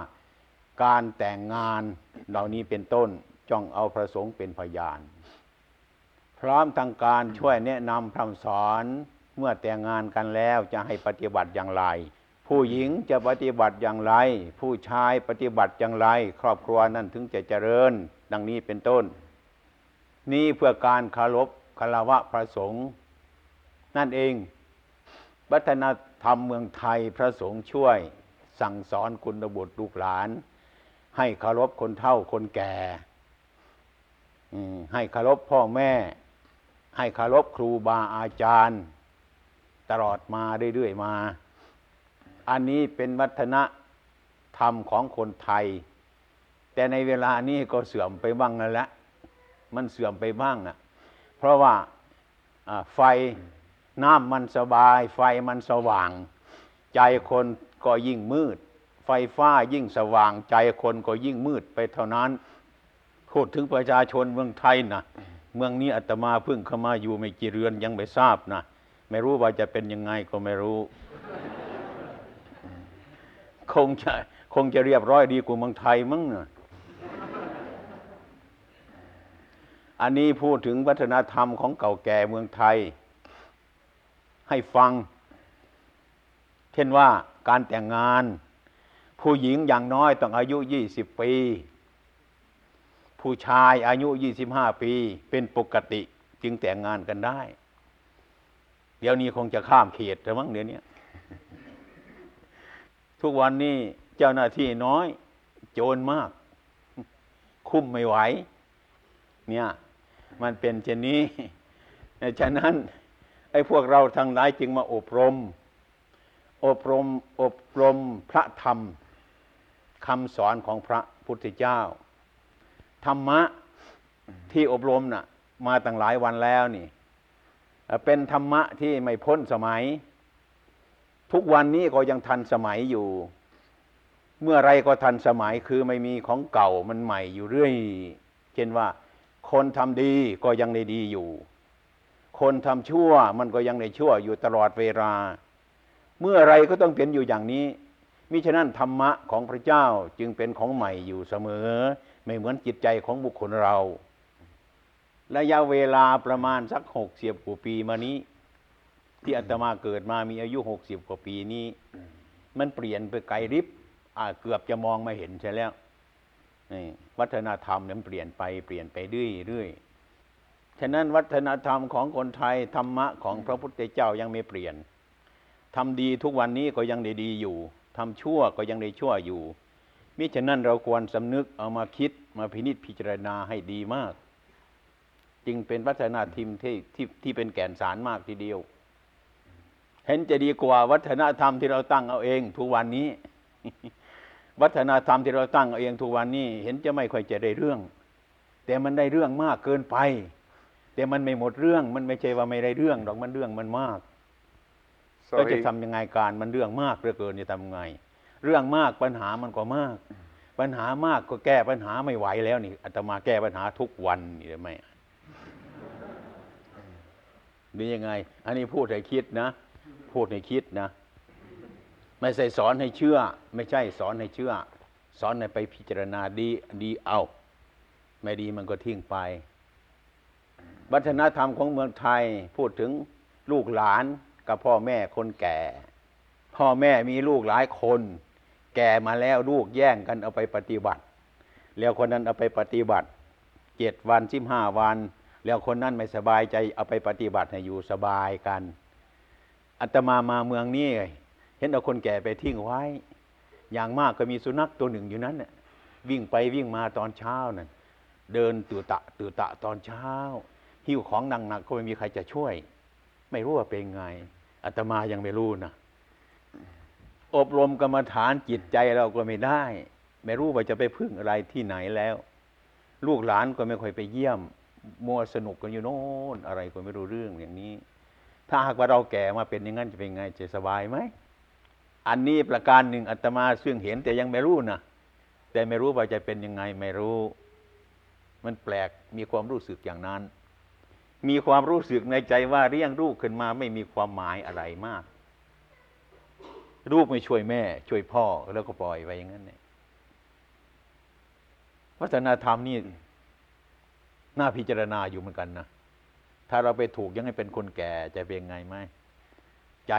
การแต่งงานเหล่านี้เป็นต้นจ้องเอาพระสงฆ์เป็นพยานพพร้อมทางการช่วยแนะนำพร่ำสอนเมื่อแต่งงานกันแล้วจะให้ปฏิบัติอย่างไร ผู้หญิงจะปฏิบัติอย่างไร ผู้ชายปฏิบัติอย่างไร ครอบครัวนั้นถึงจะเจริญ ดังนี้เป็นต้น นี่เพื่อการคารพคารวะพระสงฆ์นั่นเองวัฒนธรรมเมืองไทยพระสงฆ์ช่วย สั่งสอนคุณบุตรลูกหลาน ให้คารพคนเฒ่าคนแก่ให้คารพพ่อแม่ ให้คารพครูบาอาจารย์ ตลอดมาเรื่อยๆมา อันนี้เป็นวัฒนธรรมของคนไทย แต่ในเวลานี้ก็เสื่อมไปบ้างแล้วละมันเสื่อมไปบ้างอะ เพราะว่าอ่าไฟน้ำมันสบาย ไฟมันสว่าง ใจคนก็ยิ่งมืด ไฟฟ้ายิ่งสว่าง ใจคนก็ยิ่งมืดไปเท่านั้นพูดถึงประชาชนเมืองไทยนะเมืองนี้อาตมาเพิ่งเข้ามาอยู่ไม่กี่เรือนยังไม่ทราบนะไม่รู้ว่าจะเป็นยังไงก็ไม่รู้ คงจะคงจะเรียบร้อยดีกว่าเมืองไทยมั้งเนะอันนี้พูดถึงวัฒนธรรมของเก่าแก่เมืองไทย ให้ฟัง เช่นว่าการแต่งงาน ผู้หญิงอย่างน้อยต้องอายุยี่สิบปี ผู้ชายอายุยี่สิบห้าปี เป็นปกติจึงแต่งงานกันได้ เดี๋ยวนี้คงจะข้ามเขตแล้วมั้งเดี๋ยวนี้ ทุกวันนี้เจ้าหน้าที่น้อย โจรมาก คุ้มไม่ไหว เนี่ย มันเป็นเช่นนี้ฉะนั้น ไอ้พวกเราทั้งหลายจึงมาอบรม อบรมอบรมพระธรรมคำสอนของพระพุทธเจ้า ธรรมะที่อบรมน่ะ มาตั้งหลายวันแล้วนี่ เป็นธรรมะที่ไม่พ้นสมัย ทุกวันนี้ก็ยังทันสมัยอยู่ เมื่อไรก็ทันสมัยคือไม่มีของเก่ามันใหม่อยู่เรื่อย เช่นว่า คนทำดีก็ยังได้ดีอยู่ คนทำชั่วมันก็ยังได้ชั่วอยู่ตลอดเวลา เมื่อไรก็ต้องเป็นอยู่อย่างนี้มิฉะนั้นธรรมะของพระเจ้าจึงเป็นของใหม่อยู่เสมอ ไม่เหมือนจิตใจของบุคคลเรา ระยะเวลาประมาณสักหกเสิบกว่าปีมานี้ ที่อาตมาเกิดมามีอายุหกสิบกว่าปีนี้ มันเปลี่ยนไปไกลริบอ่าเกือบจะมองไม่เห็นใช่แล้วนี่วัฒนธรรมเนี่ยมันเปลี่ยนไปเปลี่ยนไปเรื่อยเรื่อยฉะนั้นวัฒนธรรมของคนไทยธรรมะของพระพุทธเจ้ายังไม่เปลี่ยนทำดีทุกวันนี้ก็ยังได้ดีอยู่ทำชั่วก็ยังได้ชั่วอยู่มิฉะนั้นเราควรสำนึกเอามาคิดมาพินิจพิจารณาให้ดีมาก จึงเป็นวัฒนธรรมที่ที่ที่เป็นแก่นสารมากทีเดียว เห็นจะดีกว่าวัฒนธรรมที่เราตั้งเอาเองทุกวันนี้ วัฒนธรรมที่เราตั้งเอาเองทุกวันนี้ เห็นจะไม่ค่อยจะได้เรื่อง แต่มันได้เรื่องมากเกินไป แต่มันไม่หมดเรื่อง มันไม่ใช่ว่าไม่ได้เรื่องดอกมันเรื่องมันมากก็จะ Sorry. ทำยังไงการมันเรื่องมากเหลือเกินจะทำไง เรื่องมากปัญหามันก็มาก ปัญหามากก็แก้ปัญหาไม่ไหวแล้วนี่อาตมาแก้ปัญหาทุกวันนี่ได้ไหมหรือยังไง อันนี้พูดให้คิดนะ พูดให้คิดนะ ไม่ใช่สอนให้เชื่อ ไม่ใช่สอนให้เชื่อ สอนให้ไปพิจารณาดีดีเอา ไม่ดีมันก็ทิ้งไป วัฒนธรรมของเมืองไทยพูดถึงลูกหลานกับพ่อแม่คนแก่ พ่อแม่มีลูกหลายคน แก่มาแล้วลูกแย่งกันเอาไปปฏิบัติ แล้วคนนั้นเอาไปปฏิบัติเจ็ดวันสิบห้าวัน แล้วคนนั้นไม่สบายใจเอาไปปฏิบัติให้อยู่สบายกัน อาตมามาเมืองนี้เห็นเอาคนแก่ไปทิ้งไว้ อย่างมากก็มีสุนัขตัวหนึ่งอยู่นั้นน่ะวิ่งไปวิ่งมาตอนเช้านั่นเดินตื่นตะตื่นตะตอนเช้า หิ้วของหนักๆก็ไม่มีใครจะช่วย ไม่รู้ว่าเป็นไงอาตมายังไม่รู้นะอบรมกรรมฐานจิตใจเราก็ไม่ได้ ไม่รู้ว่าจะไปพึ่งอะไรที่ไหนแล้ว ลูกหลานก็ไม่ค่อยไปเยี่ยมมัวสนุกกันอยู่โน่นอะไรก็ไม่รู้เรื่องอย่างนี้ ถ้าหากว่าเราแก่มาเป็นอย่างนั้นจะเป็นไงจะสบายไหมอันนี้ประการหนึ่งอาตมาซึ่งเห็นแต่ยังไม่รู้นะแต่ไม่รู้ว่าจะเป็นยังไงไม่รู้ มันแปลกมีความรู้สึกอย่างนั้น มีความรู้สึกในใจว่าเลี้ยงลูกขึ้นมาไม่มีความหมายอะไรมากลูกไม่ช่วยแม่ ช่วยพ่อแล้วก็ปล่อยไปอย่างนั้นเนี่ยวัฒนธรรมนี่น่าพิจารณาอยู่เหมือนกันนะ ถ้าเราไปถูกยังให้เป็นคนแก่จะเป็นไงไหมใจ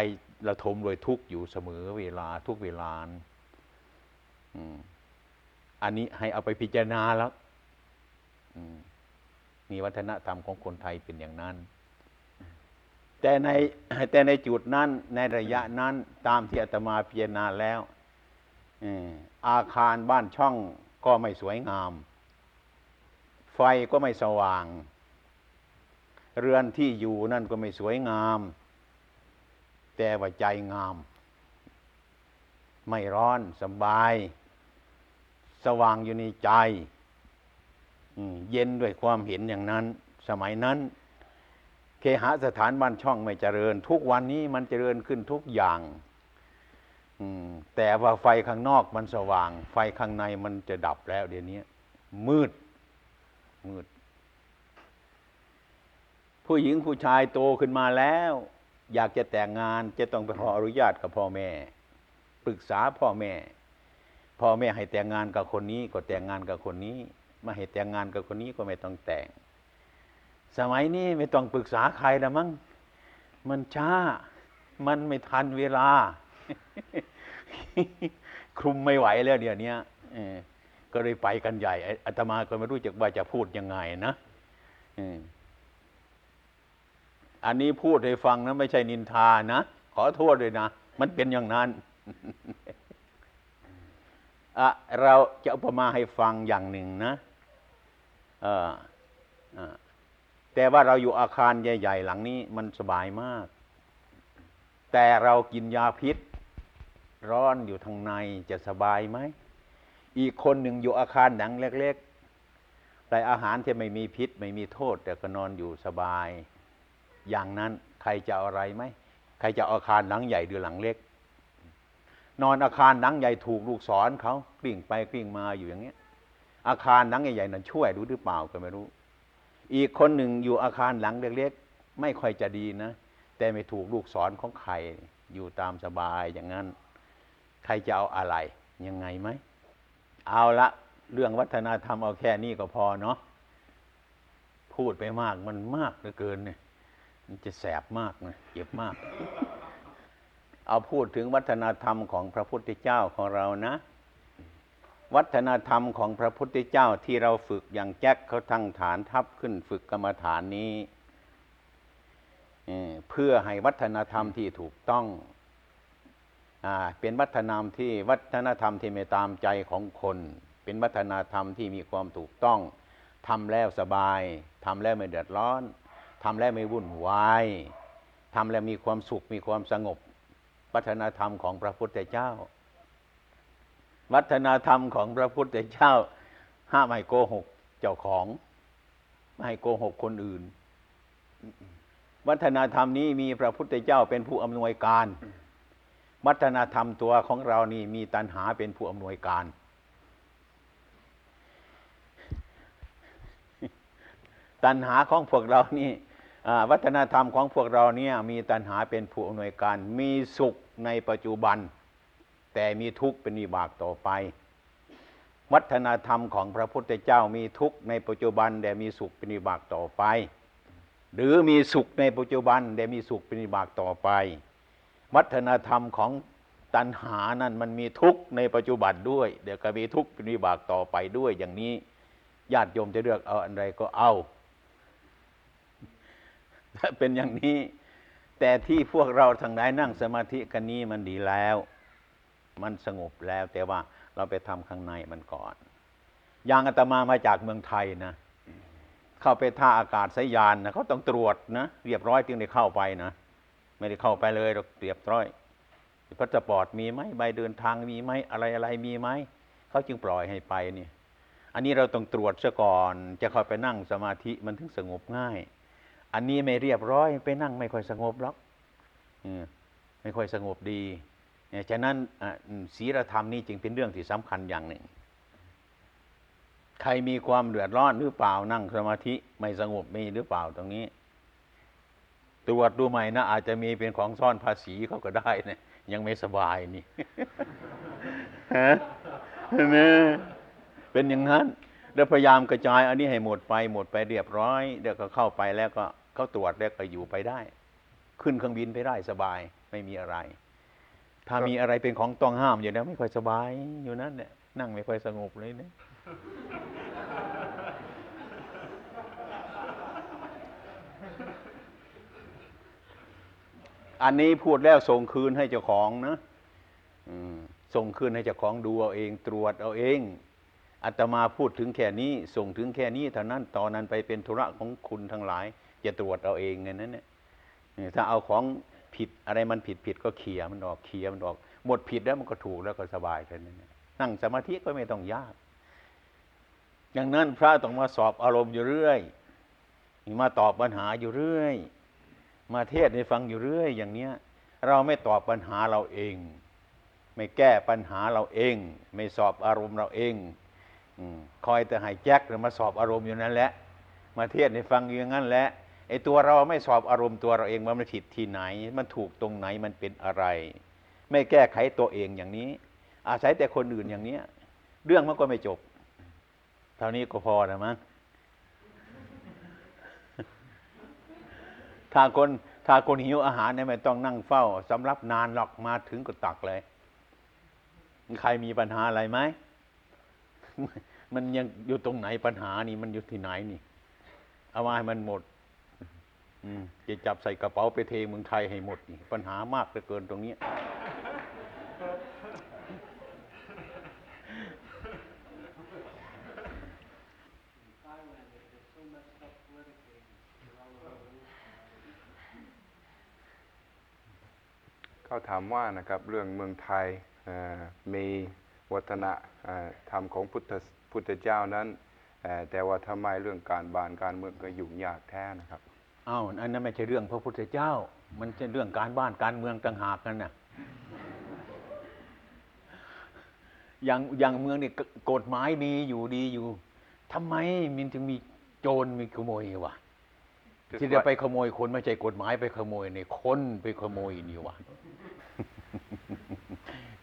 ระทมโดยทุกอยู่เสมอเวลาทุกเวลาอือันนี้ให้เอาไปพิจารณาแล้วมนี่วัฒนธรรมของคนไทยเป็นอย่างนั้น แต่ในแต่ในจุดนั้น ในระยะนั้นตามที่อาตมาพิจารณาแล้วอาคารบ้านช่องก็ไม่สวยงาม ไฟก็ไม่สว่าง เรือนที่อยู่นั่นก็ไม่สวยงาม แต่ว่าใจงาม ไม่ร้อนสบาย สว่างอยู่ในใจเย็นด้วยความเห็นอย่างนั้น สมัยนั้น เคหสถานบ้านช่องไม่เจริญ ทุกวันนี้มันเจริญขึ้นทุกอย่างแต่ว่าไฟข้างนอกมันสว่าง ไฟข้างในมันจะดับแล้วเดี๋ยวนี้มืด มืด ผู้หญิงผู้ชายโตขึ้นมาแล้ว อยากจะแต่งงานจะต้องไปขออนุญาตกับพ่อแม่ ปรึกษาพ่อแม่ พ่อแม่ให้แต่งงานกับคนนี้ก็แต่งงานกับคนนี้ไม่ให้แต่งงานกับคนนี้ก็ไม่ต้องแต่ง สมัยนี้ไม่ต้องปรึกษาใครแล้วมั้งมันช้า มันไม่ทันเวลา คลุมไม่ไหวแล้วเดี๋ยวนี้ก็เลยไปกันใหญ่อาตมาก็ไม่รู้จักว่าจะพูดยังไงนะ อันนี้พูดให้ฟังนะไม่ใช่นินทานะ ขอโทษเลยนะ มันเป็นอย่างนั้นอะเราจะอุปมาให้ฟังอย่างหนึ่งนะแต่ว่าเราอยู่อาคารใหญ่ ๆ หลังนี้มันสบายมาก แต่เรากินยาพิษ ร้อนอยู่ทางในจะสบายไหม อีกคนหนึ่งอยู่อาคารหนังเล็กๆแต่อาหารที่ไม่มีพิษ ไม่มีโทษ แต่ก็นอนอยู่สบาย อย่างนั้นใครจะอะไรไหมใครจะอาคารหลังใหญ่หรือหลังเล็ก นอนอาคารหลังใหญ่ถูกลูกศรเขากลิ้งไปกลิ้งมาอยู่อย่างเงี้ย อาคารหลังใหญ่ๆนั้นช่วยรู้หรือเปล่าก็ไม่รู้ อีกคนหนึ่งอยู่อาคารหลังเล็กๆไม่ค่อยจะดีนะ แต่ไม่ถูกลูกศรของใครอยู่ตามสบายอย่างนั้น ใครจะเอาอะไรยังไงไหมเอาละเรื่องวัฒนธรรมเอาแค่นี้ก็พอเนาะพูดไปมากมันมากเหลือเกินเนี่ย มันจะแสบมากนะเจ็บมาก เอาพูดถึงวัฒนธรรมของพระพุทธเจ้าของเรานะ วัฒนธรรมของพระพุทธเจ้าที่เราฝึกอย่างแจ็คเขาทั้งฐานทับขึ้นฝึกกรรมฐานนี้เพื่อให้วัฒนธรรมที่ถูกต้องอเป็นวัฒนธรรมที่วัฒนธรรมที่ไม่ตามใจของคน เป็นวัฒนธรรมที่มีความถูกต้องทำแล้วสบายทำแล้วไม่เดือดร้อน ทำแล้วไม่วุ่นวายทำแล้วมีความสุขมีความสงบ วัฒนธรรมของพระพุทธเจ้า วัฒนธรรมของพระพุทธเจ้า ห้ามไม่โกหกเจ้าของ ไม่ให้โกหกคนอื่น วัฒนธรรมนี้มีพระพุทธเจ้าเป็นผู้อำนวยการ วัฒนธรรมตัวของเรานี่มีตัณหาเป็นผู้อำนวยการตัณหาของพวกเรานี่ วัฒนธรรมของพวกเราเนี่ยมีตัณหาเป็นผู้อำนวยการ มีสุขในปัจจุบัน แต่มีทุกข์เป็นวิบากต่อไป วัฒนธรรมของพระพุทธเจ้ามีทุกข์ในปัจจุบัน แต่มีสุขเป็นวิบากต่อไป หรือมีสุขในปัจจุบัน แต่มีสุขเป็นวิบากต่อไป วัฒนธรรมของตัณหานั้นมันมีทุกข์ในปัจจุบันด้วย เดี๋ยวก็มีทุกข์เป็นวิบากต่อไปด้วยอย่างนี้ญาติโยมจะเลือกเอาอันใดก็เอา เป็นอย่างนี้ แต่ที่พวกเราทั้งหลายนั่งสมาธิกันนี้มันดีแล้ว มันสงบแล้ว แต่ว่าเราไปทำข้างในมันก่อนอย่างอาตมามาจากเมืองไทยนะเข้าไปท่าอากาศยานนะเขาต้องตรวจนะเรียบร้อยจึงได้เข้าไปนะไม่ได้เข้าไปเลยเราเรียบร้อยพาสปอร์ตมีไหมใบเดินทางมีไหมอะไรอะไรมีไหมเขาจึงปล่อยให้ไปเนี่ย อันนี้เราต้องตรวจซะก่อน จะเข้าไปนั่งสมาธิมันถึงสงบง่าย อันนี้ไม่เรียบร้อยไปนั่งไม่ค่อยสงบหรอกไม่ค่อยสงบดีฉะนั้นศีลธรรมนี่จึงเป็นเรื่องที่สำคัญอย่างหนึ่ง ใครมีความเดือดร้อนหรือเปล่านั่งสมาธิไม่สงบมีหรือเปล่าตรงนี้ ตรวจดูใหม่นะอาจจะมีเป็นของซ่อนภาษีเขาก็ได้นะยังไม่สบายนี่ฮะเนี่ยเป็นอย่างนั้น แล้วพยายามกระจายอันนี้ให้หมดไปหมดไปเรียบร้อยเดี๋ยวก็เข้าไปแล้วก็เขาตรวจแล้วก็อยู่ไปได้ ขึ้นเครื่องบินไปได้สบายไม่มีอะไร ถ้ามีอะไรเป็นของต้องห้ามอยู่แล้วไม่ค่อยสบายอยู่นั่นเนี่ยนั่งไม่ค่อยสงบเลยเนี่ยอันนี้พูดแล้วส่งคืนให้เจ้าของนะส่งคืนให้เจ้าของดูเอาเองตรวจเอาเอง อาตมาพูดถึงแค่นี้ส่งถึงแค่นี้เท่านั้นตอนนั้นไปเป็นธุระของคุณทั้งหลายจะตรวจเอาเองไงนั้นเนี่ยถ้าเอาของผิดอะไรมันผิดผิดก็เคลียมันออกเคลียมันออก หมดผิดแล้วมันก็ถูกแล้วก็สบายแค่นั้นนั่งสมาธิก็ไม่ต้องยากอย่างนั้นพระต้องมาสอบอารมณ์อยู่เรื่อย มาตอบปัญหาอยู่เรื่อย มาเทศน์ให้ฟังอยู่เรื่อย อย่างเนี้ย เราไม่ตอบปัญหาเราเอง ไม่แก้ปัญหาเราเอง ไม่สอบอารมณ์เราเอง คอยแต่ให้แจ็คหรือมาสอบอารมณ์อยู่นั่นแหละมาเทศน์ให้ฟังอยู่อย่างนั้นแหละไอ้ตัวเราไม่สอบอารมณ์ตัวเราเองว่ามันผิดที่ไหน มันถูกตรงไหนมันเป็นอะไร ไม่แก้ไขตัวเองอย่างนี้ อาศัยแต่คนอื่นอย่างเนี้ย เรื่องมันก็ไม่จบ เท่านี้ก็พอนะมั้งถ้าคนถ้าคนหิวอาหารเนี่ยไม่ต้องนั่งเฝ้าสำรับนานหรอกมาถึงก็ตักเลย ใครมีปัญหาอะไรไหม มันยังอยู่ตรงไหนปัญหานี่มันอยู่ที่ไหนนี่ เอามาให้มันหมด อืมจะจับใส่กระเป๋าไปเทเมืองไทยให้หมดนี่ปัญหามากเหลือเกินตรงเนี้ยเขาถามว่านะครับเรื่องเมืองไทยมี วัฒนเอ่อธรรมของพุทธพุทธเจ้านั้นเอ่อแต่ว่าทำไมเรื่องการบานการเมืองก็ยุ่งยากแท้นะครับอ้าวอันนั้นไม่ใช่เรื่องพระพุทธเจ้า มันจะเรื่องการบ้านการเมืองต่างหากนั่นน่ะอย่างอย่างเมืองนี่กกฎหมายมีอยู่ดีอยู่ทำไมมันถึงมีโจรมีขโมยวะ Just ที่จะ like- ไปขโมยคนไม่ใช่กฎหมายไปขโมยในคนไปขโมยนี่วะ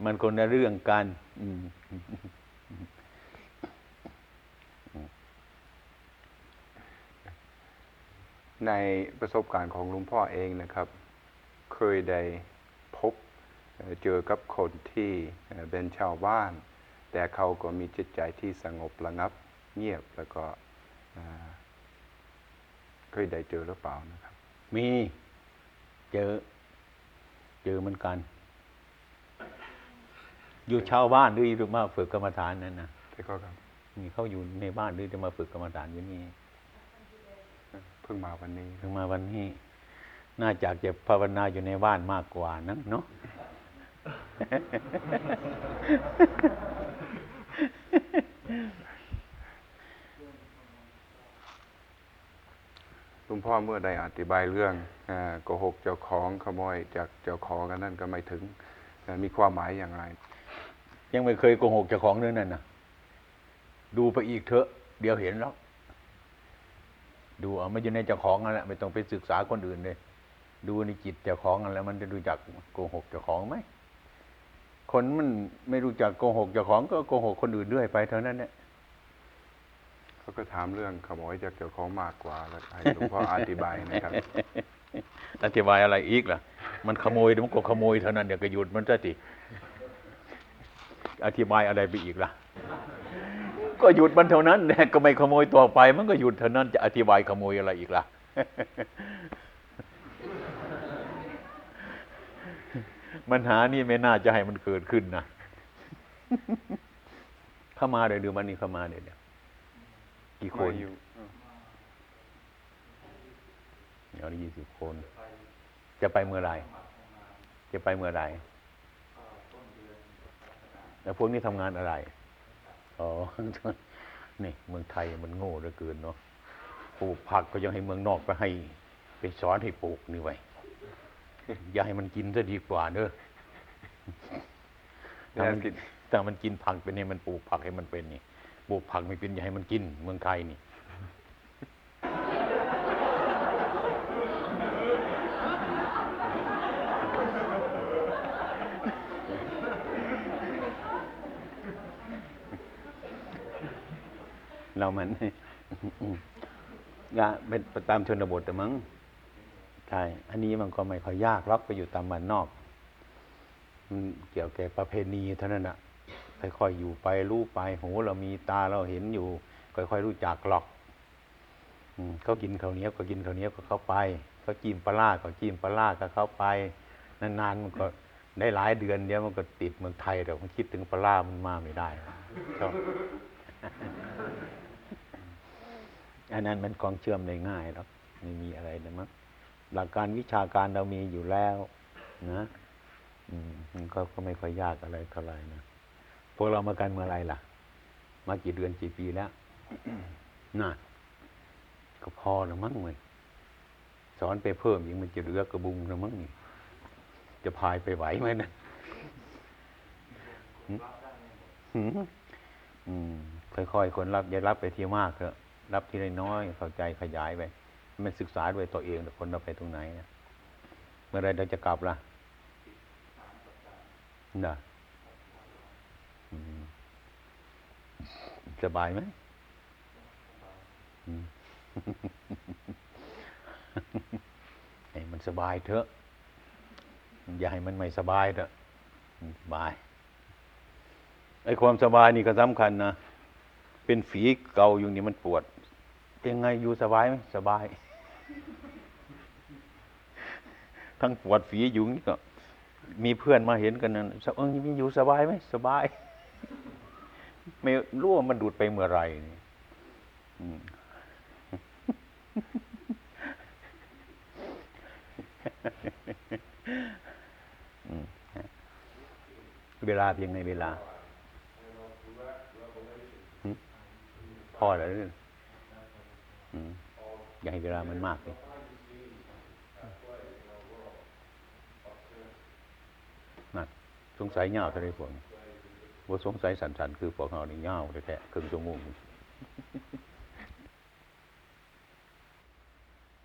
มันคนละเรื่องกันอืม ในประสบการณ์ของหลุงพ่อเองนะครับ เคยได้พบเจอกับคนที่เป็นชาวบ้าน แต่เขาก็มีจิตใจที่สงบระงับ เงียบแล้วก็เคยได้เจอหรือเปล่านะครับ มี เจอ เจอเหมือนกัน อยู่ชาวบ้านหรือมาฝึกกรรมฐานนั่นนะแต่ก็ครับมีเขาอยู่ในบ้านหรือจะมาฝึกกรรมฐานอยู่นี่เพิ่งมาวันนี้ถึงมาวันนี้ น่าจะจะภาวนาอยู่ในบ้านมากกว่านะเนาะหลุงพ่อเมื่อได้อธิบายเรื่องเอ่อโกหกเจ้าของขโมยจากเจ้าของกันนั่นก็ไม่ถึงเอ่อมีความหมายอย่างไร ยังไม่เคยโกหกเจ้าของเรื่องนั้นนะดูไปอีกเถอะ เดี๋ยวเห็นแล้ว ดูเอาไม่อยู่ในเจ้าของนั่นแหละไม่ต้องไปศึกษาคนอื่นเลย ดูในจิตเจ้าของนั่นแหละมันจะรู้จักโกหกเจ้าของไหมคนมันไม่รู้จักโกหกเจ้าของก็โกหกคนอื่นด้วยไปเท่านั้นเนี่ยเขาก็ถามเรื่องขโมยจากเจ้าของมากกว่าแล้วให้หลวงพ่ออธิบายนะครับอธิบายอะไรอีกล่ะ มันขโมยเดี๋ยวมันก็ขโมยเท่านั้นเดี๋ยวก็หยุดมันซะสิ อธิบายอะไรไปอีกล่ะ ก็หยุดมันเท่านั้นแหละก็ไม่ขโมยต่อไป มันก็หยุดเท่านั้นจะอธิบายขโมยอะไรอีกล่ะปัญหานี่ไม่น่าจะให้มันเกิดขึ้นนะเข้ามาเดี๋ยวดูมันนี่เข้ามาเดี๋ยวเดี๋ยวกี่คนมาอยู่เดี๋ยวยี่สิบคน จะไปเมื่อไหรจะไปเมื่อไหร แล้วพวกนี้ทำงานอะไร อ๋อ นี่เมืองไทยมันโง่เหลือเกินเนาะ ปลูกผักก็ยังให้เมืองนอกไปให้ ไปสอนให้ปลูกนี่ไว้อย่าให้มันกินซะดีกว่าเนอะถ้ามันกินถ้ามันกินผักเป็นเนี่ยมันปลูกผักให้มันเป็นนี่ ปลูกผักไม่เป็นอย่าให้มันกิน เมืองไทยนี่ เรามันละเป็นตามชนบทแต่มั้งใช่อันนี้มันก็ไม่ค่อยยากหรอกไปอยู่ตามบ้านนอกมันเกี่ยวแก่ประเพณีเท่านั้นนะค่อยๆอยู่ไปรู้ไปหูเรามีตาเราเห็นอยู่ ค่อยๆรู้จักหรอกเขากินข้าวเหนียวก็กินข้าวเหนียวก็เข้าไปเขาจิ้มปลาร้าก็จิ้มปลาร้าก็เข้าไปนานๆมันก็ได้หลายเดือนเดียวมันก็ติดเมืองไทยแต่มันคิดถึงปลาร้ามันมาไม่ได้ชอบ อันนั้นมันของเชื่อมได้ง่ายหรอกไม่มีอะไรนะมั้งหลักการวิชาการเรามีอยู่แล้ว นะอืมมันก็ก็ไม่ค่อยยากอะไรเท่าไหร่นะพวกเรามากันเมื่อไรล่ะ มากี่เดือนกี่ปีแล้วน่ะก็พอแล้วมั้งเลยสอนไปเพิ่มยังมันจะเหลือกระบุงแล้วมั้งนี่จะพายไปไหวไหมนะหืมหืมอืมค่อยๆคนรับอย่ารับไปทีมากเถอะ รับทีละน้อยเข้าใจขยายไปมันศึกษาด้วยตัวเองแต่คนเราไปตรงไหนนะเมื่อไรเราจะกลับล่ะน่ะสบายไหมให้มันสบายเถอะ อย่าให้มันไม่สบายเถอะสบายไอ้ความสบายนี่ก็สำคัญนะ เป็นฝีเก่าอยู่นี่มันปวด เป็นไงอยู่สบายไหมสบาย ทั้งปวดฝีอยู่นี่ก็ มีเพื่อนมาเห็นกันนะเออมีอยู่สบายไหมสบาย ไม่รู้ว่ามันดูดไปเมื่อไหร่เวลาเพียงในเวลา พอแล้วหรือ อย่าให้เวลามันมากเลยนั่นสงสัยเงาเท่าไรพวกนี้ว่าสงสัยสันสันๆคือพวกเรานี่เงาแท้ๆครึ่งชั่วโมง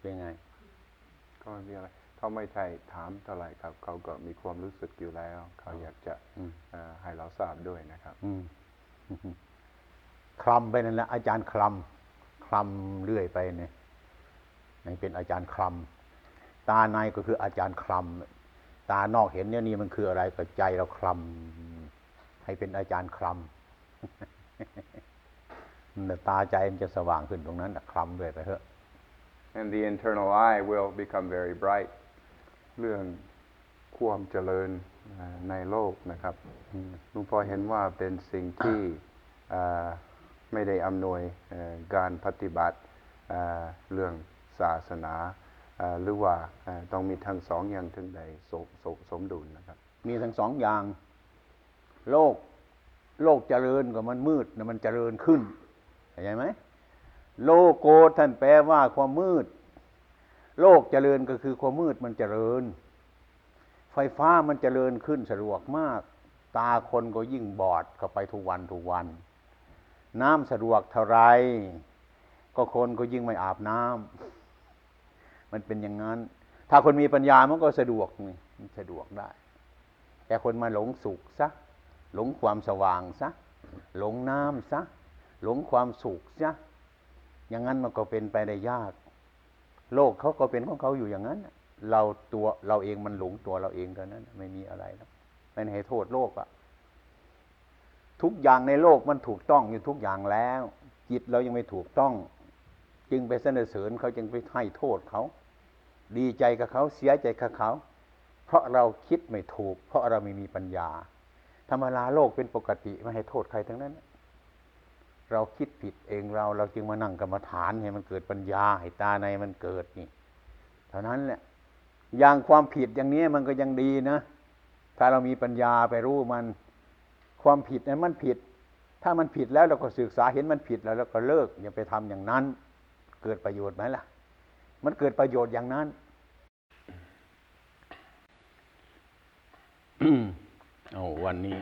เป็นไง ก็ไม่มีอะไรเขาไม่ใช่ถามเท่าไหร่ครับ เขาก็มีความรู้สึกอยู่แล้ว เขาอยากจะอืมเอ่อให้เราทราบด้วยนะครับอืมคลำไปนั่นแหละอาจารย์คลำคลำเรื่อยไปเนี่ย นี่เป็นอาจารย์คลำตาในก็คืออาจารย์คลำตานอกเห็นเนี่ยนี่มันคืออะไรก็ใจเราคลำให้เป็นอาจารย์คลำแต่ตาใจมันจะสว่างขึ้นตรงนั้นน่คลำเรื่อยไปเถอะ and the internal eye will become very bright เรื่องความเจริญในโลกนะครับหลุงพ่อเห็นว่าเป็นสิ่งที่ไม่ได้อำนวยการปฏิบัติเรื่อง ศาสนาหรือว่าต้องมีทั้งสองอย่างถึงได้สมสมสมดุลนะครับ มีทั้งสองอย่าง โลกโลกเจริญกับมันมืดนะมันเจริญขึ้นเข้าใจไหมโลโกท่านแปลว่าความมืด โลกเจริญก็คือความมืดมันเจริญ ไฟฟ้ามันเจริญขึ้นสะดวกมาก ตาคนก็ยิ่งบอดเข้าไปทุกวันทุกวัน น้ำสะดวกเท่าไร ก็คนก็ยิ่งไม่อาบน้ำ มันเป็นอย่างนั้น ถ้าคนมีปัญญามันก็สะดวกนี่มันสะดวกได้ แต่คนมาหลงสุขซะหลงความสว่างซะหลงน้ำซะหลงความสุขซะอย่างนั้นมันก็เป็นไปได้ยาก โลกเขาก็เป็นของเขาอยู่อย่างนั้น เราตัวเราเองมันหลงตัวเราเองเท่านั้น ไม่มีอะไรแล้วไม่ให้โทษโลกอะทุกอย่างในโลกมันถูกต้องอยู่ทุกอย่างแล้ว จิตเรายังไม่ถูกต้อง จึงไปเสนอเสริญเขาจึงไปให้โทษเขา ดีใจกับเขาเสียใจกับเขา เพราะเราคิดไม่ถูก เพราะเราไม่มีปัญญา ธรรมดาโลกเป็นปกติไม่ให้โทษใครทั้งนั้น เราคิดผิดเองเราเราจึงมานั่งกรรมฐานให้มันเกิดปัญญาให้ตาในมันเกิดนี่เท่านั้นแหละอย่างความผิดอย่างนี้มันก็ยังดีนะ ถ้าเรามีปัญญาไปรู้มันความผิดนั้นมันผิด ถ้ามันผิดแล้วเราก็ศึกษาเห็นมันผิดแล้วเราก็เลิกอย่าไปทำอย่างนั้น เกิดประโยชน์ไหมล่ะ มันเกิดประโยชน์อย่างนั้นเอาวันนี้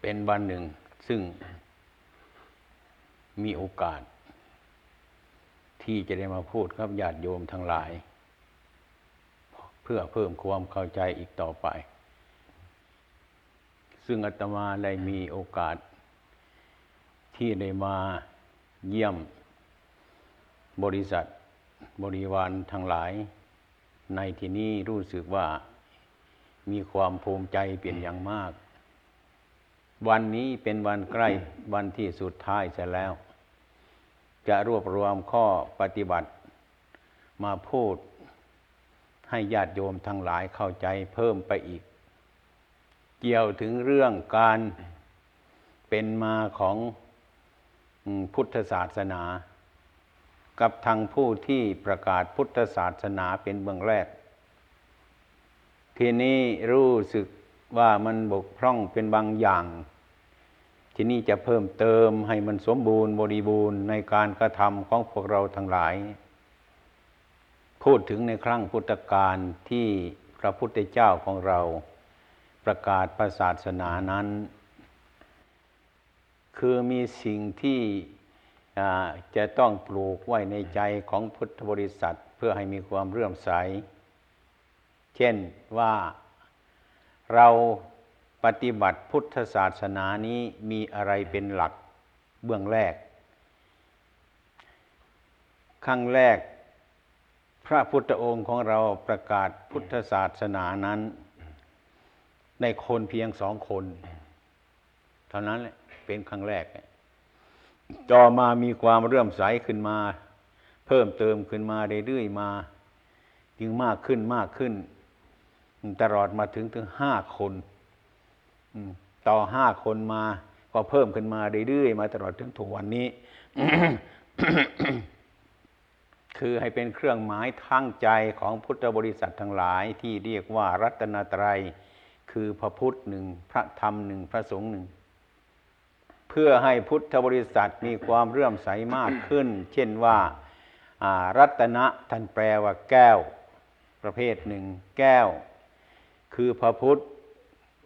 เป็นวันหนึ่ง ซึ่งมีโอกาส ที่จะได้มาพูดครับญาติโยมทั้งหลาย เพื่อเพิ่มความเข้าใจอีกต่อไป ซึ่งอาตมาได้มีโอกาส ที่ได้มาเยี่ยม บริษัทบริวารทั้งหลาย ในที่นี้รู้สึกว่ามีความภูมิใจเป็นอย่างมาก วันนี้เป็นวันใกล้วันที่สุดท้ายเสร็จแล้ว จะรวบรวมข้อปฏิบัติ มาพูดให้ญาติโยมทั้งหลายเข้าใจเพิ่มไปอีก เกี่ยวถึงเรื่องการเป็นมาของพุทธศาสนา กับทางผู้ที่ประกาศพุทธศาสนาเป็นเบื้องแรก ทีนี้รู้สึกว่ามันบกพร่องเป็นบางอย่าง ทีนี้จะเพิ่มเติมให้มันสมบูรณ์บริบูรณ์ในการกระทำของพวกเราทั้งหลาย พูดถึงในครั้งพุทธกาลที่พระพุทธเจ้าของเราประกาศศาสนานั้น คือมีสิ่งที่ จะต้องปลูกไว้ในใจของพุทธบริษัทเพื่อให้มีความเรื่อมใส เช่นว่าเราปฏิบัติพุทธศาสนานี้มีอะไรเป็นหลักเบื้องแรก ขั้งแรก พระพุทธองค์ของเราประกาศพุทธศาสนานั้น ในคนเพียงสองคน เท่านั้นแหละเป็นครั้งแรก ต่อมามีความเรื่อมใสขึ้นมา เพิ่มเติมขึ้นมาเรื่อยๆมา ยิ่งมากขึ้นมากขึ้น ตลอดมาถึงถึงห้าคนต่อห้าคนมา ก็เพิ่มขึ้นมาเรื่อยๆมาตลอดถึงถึงวันนี้ คือให้เป็นเครื่องหมายทั้งใจของพุทธบริษัททั้งหลายที่เรียกว่ารัตนตรัย คือพระพุทธหนึ่งพระธรรมหนึ่งพระสงฆ์หนึ่ง เพื่อให้พุทธบริษัทมีความเรื่อมใสมากขึ้น เช่นว่ารัตนะท่านแปลว่าแก้ว ประเภทหนึ่ง แก้ว คือพระพุทธ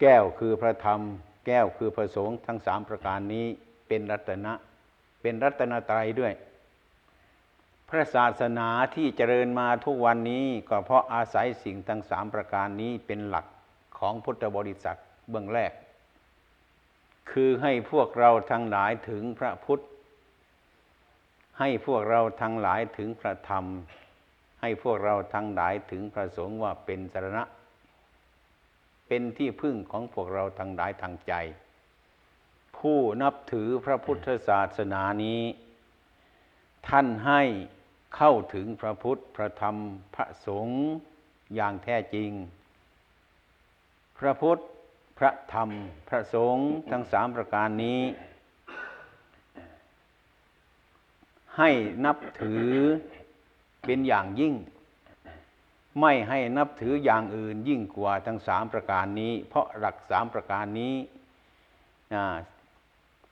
แก้วคือพระธรรม แก้วคือพระสงฆ์ทั้งสามประการนี้เป็นรัตนะ เป็นรัตนตรัยด้วย พระศาสนาที่เจริญมาทุกวันนี้ก็เพราะอาศัยสิ่งทั้งสามประการนี้เป็นหลักของพุทธบริษัทเบื้องแรก คือให้พวกเราทั้งหลายถึงพระพุทธ ให้พวกเราทั้งหลายถึงพระธรรม ให้พวกเราทั้งหลายถึงพระสงฆ์ว่าเป็นสรณะ เป็นที่พึ่งของพวกเราทั้งหลายทางใจ ผู้นับถือพระพุทธศาสนานี้ ท่านให้เข้าถึงพระพุทธพระธรรมพระสงฆ์อย่างแท้จริง พระพุทธ พระธรรมพระสงฆ์ทั้งสามประการนี้ ให้นับถือเป็นอย่างยิ่ง ไม่ให้นับถืออย่างอื่นยิ่งกว่าทั้งสามประการนี้ เพราะหลักสามประการนี้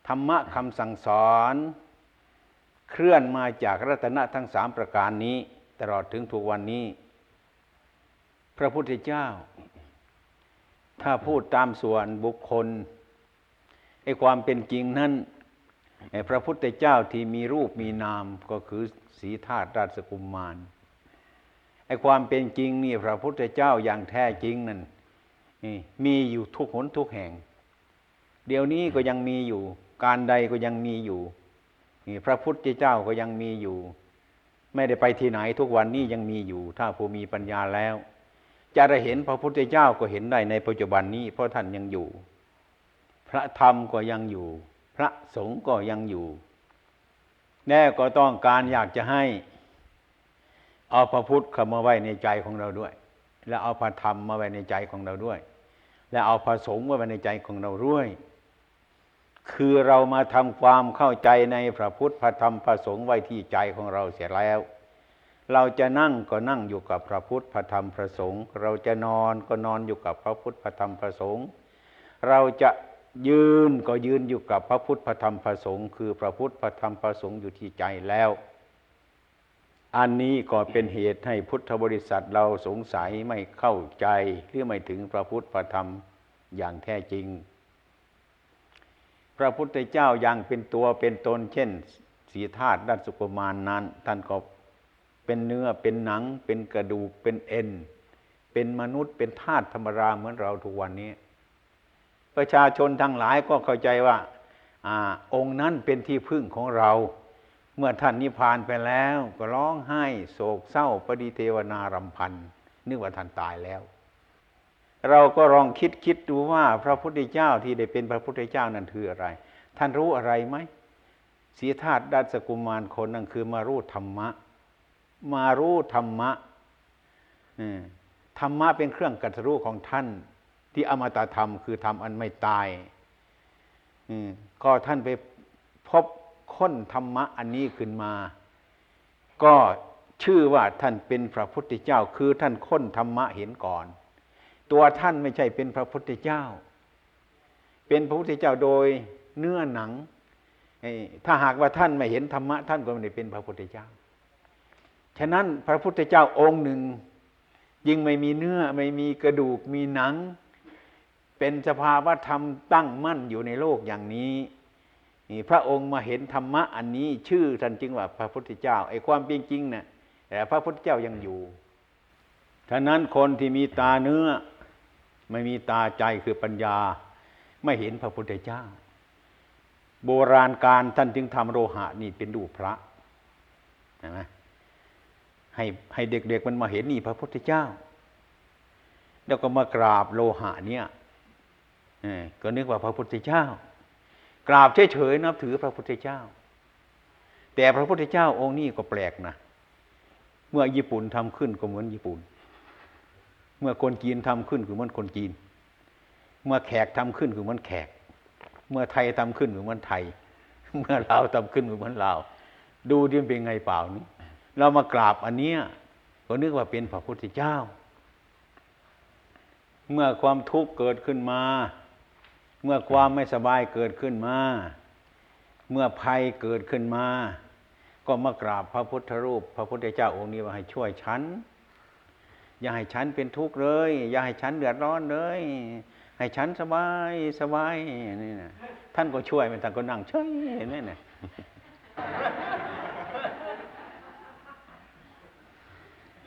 ธรรมะคำสั่งสอน เคลื่อนมาจากรัตนะทั้งสามประการนี้ ตลอดถึงทุกวันนี้ พระพุทธเจ้า ถ้าพูดตามส่วนบุคคลไอ้ความเป็นจริงนั้นไอ้พระพุทธเจ้าที่มีรูปมีนามก็คือสีธาตุราชกุมมารไอ้ความเป็นจริงนี่พระพุทธเจ้าอย่างแท้จริงนั่นมีอยู่ทุกหนทุกแห่ง เดี๋ยวนี้ก็ยังมีอยู่ การใดก็ยังมีอยู่นี่พระพุทธเจ้าก็ยังมีอยู่ ไม่ได้ไปที่ไหนทุกวันนี้ยังมีอยู่ ถ้าผู้มีปัญญาแล้ว จะได้เห็นพระพุทธเจ้าก็เห็นได้ในปัจจุบันนี้ เพราะท่านยังอยู่ พระธรรมก็ยังอยู่ พระสงฆ์ก็ยังอยู่แน่ก็ต้องการอยากจะให้ เอาพระพุทธเข้ามาไว้ในใจของเราด้วย และเอาพระธรรมมาไว้ในใจของเราด้วย และเอาพระสงฆ์มาไว้ในใจของเราด้วย คือเรามาทำความเข้าใจในพระพุทธพระธรรมพระสงฆ์ไว้ที่ใจของเราเสียแล้ว เราจะนั่งก็นั่งอยู่กับพระพุทธพระธรรมพระสงฆ์เราจะนอนก็นอนอยู่กับพระพุทธพระธรรมพระสงฆ์เราจะยืนก็ยืนอยู่กับพระพุทธพระธรรมพระสงฆ์คือพระพุทธพระธรรมพระสงฆ์อยู่ที่ใจแล้ว อันนี้ก็เป็นเหตุให้พุทธบริษัทเราสงสัยไม่เข้าใจหรือไม่ถึงพระพุทธพระธรรมอย่างแท้จริง พระพุทธเจ้ายังเป็นตัวเป็นตนเช่นสีธาตุด้านสุกมานนั้นท่านก็ เป็นเนื้อเป็นหนัง เป็นกระดูกเป็นเอ็น เป็นมนุษย์เป็นธาตุธรรมราเหมือนเราทุกวันนี้ ประชาชนทั้งหลายก็เข้าใจว่าอาองค์นั้นเป็นที่พึ่งของเรา เมื่อท่านนิพพานไปแล้ว ก็ร้องไห้โศกเศร้าปฏิเทวนารำพันนึกว่าท่านตายแล้ว เราก็ลองคิดคิดดูว่าพระพุทธเจ้าที่ได้เป็นพระพุทธเจ้านั้นคืออะไร ท่านรู้อะไรไหมเสียธาตุดัชกุมารคนนั่นคือมารู้ธรรมะ มารู้ธรรมะธรรมะเป็นเครื่องกัตรู้ของท่าน ที่อมตะธรรมคือธรรมอันไม่ตายก็ท่านไปพบค้นธรรมะอันนี้ขึ้นมา ก็ชื่อว่าท่านเป็นพระพุทธเจ้า คือท่านค้นธรรมะเห็นก่อน ตัวท่านไม่ใช่เป็นพระพุทธเจ้า เป็นพระพุทธเจ้าโดยเนื้อหนังถ้าหากว่าท่านไม่เห็นธรรมะ ท่านก็ไม่ได้เป็นพระพุทธเจ้า ฉะนั้นพระพุทธเจ้าองค์หนึ่งยิ่งไม่มีเนื้อไม่มีกระดูกมีหนัง เป็นสภาวะธรรมตั้งมั่นอยู่ในโลกอย่างนี้นี่พระองค์มาเห็นธรรมะอันนี้ ชื่อท่านจึงว่าพระพุทธเจ้าไอ้ความเป็นจริงเนะ่ยแต่พระพุทธเจ้ายังอยู่ฉะนั้นคนที่มีตาเนื้อ ไม่มีตาใจคือปัญญา ไม่เห็นพระพุทธเจ้า โบราณการท่านจึงทำโลหะนี่เป็นดูพระนไหม ให้ให้เด็กๆมันมาเห็นนี่พระพุทธเจ้า แล้วก็มากราบโลหะเนี่ยก็นึกว่าพระพุทธเจ้า กราบเฉยๆนับถือพระพุทธเจ้า แต่พระพุทธเจ้าองค์นี้ก็แปลกนะเมื่อญี่ปุ่นทำขึ้นก็เหมือนญี่ปุ่น เมื่อคนจีนทำขึ้นคือเหมือนคนจีน เมื่อแขกทำขึ้นคือเหมือนแขก เมื่อไทยทำขึ้นคือเหมือนไทย เมื่อลาวทำขึ้นคือเหมือนลาว ดูดิมันเป็นไงเปล่านี้ เรามากราบอันเนี้ยก็นึกว่าเป็นพระพุทธเจ้า เมื่อความทุกข์เกิดขึ้นมา เมื่อความไม่สบายเกิดขึ้นมา เมื่อภัยเกิดขึ้นมา ก็มากราบพระพุทธรูป พระพุทธเจ้าองค์นี้ว่าให้ช่วยฉัน อย่าให้ฉันเป็นทุกข์เลย อย่าให้ฉันเดือดร้อนเลย ให้ฉันสบายสบายนี่นะท่านก็ช่วยมันท่านก็นั่งเฉยนไหมเนี่ย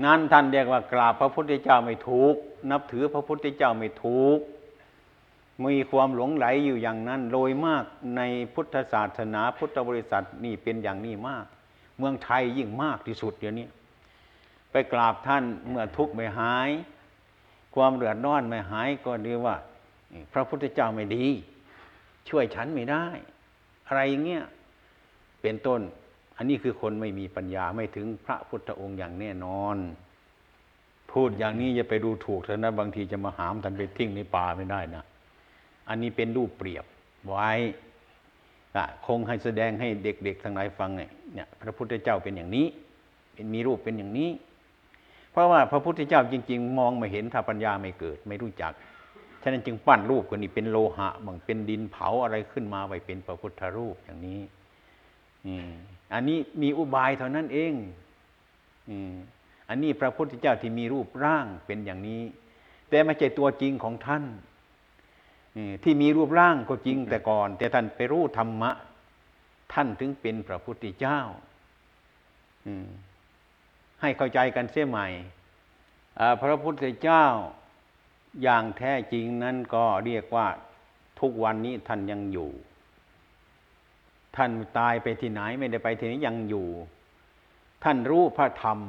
นั้นท่านเรียกว่ากราบพระพุทธเจ้าไม่ถูก นับถือพระพุทธเจ้าไม่ถูก มีความหลงไหลอยู่อย่างนั้น โดยมากในพุทธศาสนาพุทธบริษัทนี่เป็นอย่างนี้มาก เมืองไทยยิ่งมากที่สุดเดี๋ยวนี้ไปกราบท่านเมื่อทุกข์ไม่หาย ความเดือดร้อนไม่หายก็เรีว่า พระพุทธเจ้าไม่ดี ช่วยฉันไม่ได้ อะไรอย่างเงี้ยเป็นต้น อันนี้คือคนไม่มีปัญญาไม่ถึงพระพุทธองค์อย่างแน่นอน พูดอย่างนี้อย่าไปดูถูกเถอะนะบางทีจะมาหามท่านไปทิ้งในป่าไม่ได้นะอันนี้เป็นรูปเปรียบไว้คงให้แสดงให้เด็กๆทั้งหลายฟังเนี่ยพระพุทธเจ้าเป็นอย่างนี้ เป็นมีรูปเป็นอย่างนี้ เพราะว่าพระพุทธเจ้าจริง ๆ มองไม่เห็นถ้าปัญญาไม่เกิด ไม่รู้จักฉะนั้นจึงปั้นรูปคนนี้เป็นโลหะบางเป็นดินเผาอะไรขึ้นมาไว้เป็นพระพุทธรูปอย่างนี้อั อันนี้มีอุบายเท่านั้นเองอันนี้พระพุทธเจ้าที่มีรูปร่างเป็นอย่างนี้ แต่ไม่ใช่ตัวจริงของท่านที่มีรูปร่างก็จริงแต่ก่อน แต่ท่านไปรู้ธรรมะ ท่านถึงเป็นพระพุทธเจ้าให้เข้าใจกันเสียใหม่พระพุทธเจ้าอย่างแท้จริงนั้นก็เรียกว่าทุกวันนี้ท่านยังอยู่ ท่านตายไปที่ไหนไม่ได้ไปที่นี้ยังอยู่ ท่านรู้พระธรรม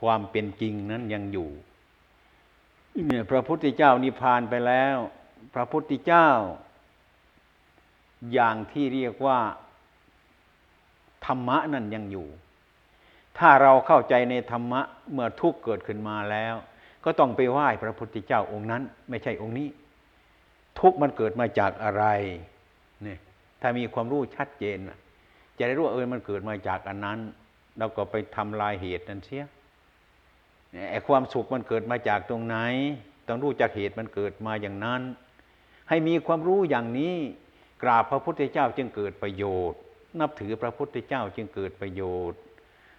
ความเป็นจริงนั้นยังอยู่เนี่ยพระพุทธเจ้านิพพานไปแล้ว พระพุทธเจ้า อย่างที่เรียกว่า ธรรมะนั่นยังอยู่ ถ้าเราเข้าใจในธรรมะเมื่อทุกข์เกิดขึ้นมาแล้ว ก็ต้องไปไหว้พระพุทธเจ้าองค์นั้น ไม่ใช่องค์นี้ ทุกข์มันเกิดมาจากอะไรเนี่ย ถ้ามีความรู้ชัดเจนจะได้รู้ว่าเออมันเกิดมาจากอันนั้นเราก็ไปทำลายเหตุนั้นเสียไอ้ความสุขมันเกิดมาจากตรงไหน ต้องรู้จากเหตุมันเกิดมาอย่างนั้น ให้มีความรู้อย่างนี้ กราบพระพุทธเจ้าจึงเกิดประโยชน์ นับถือพระพุทธเจ้าจึงเกิดประโยชน์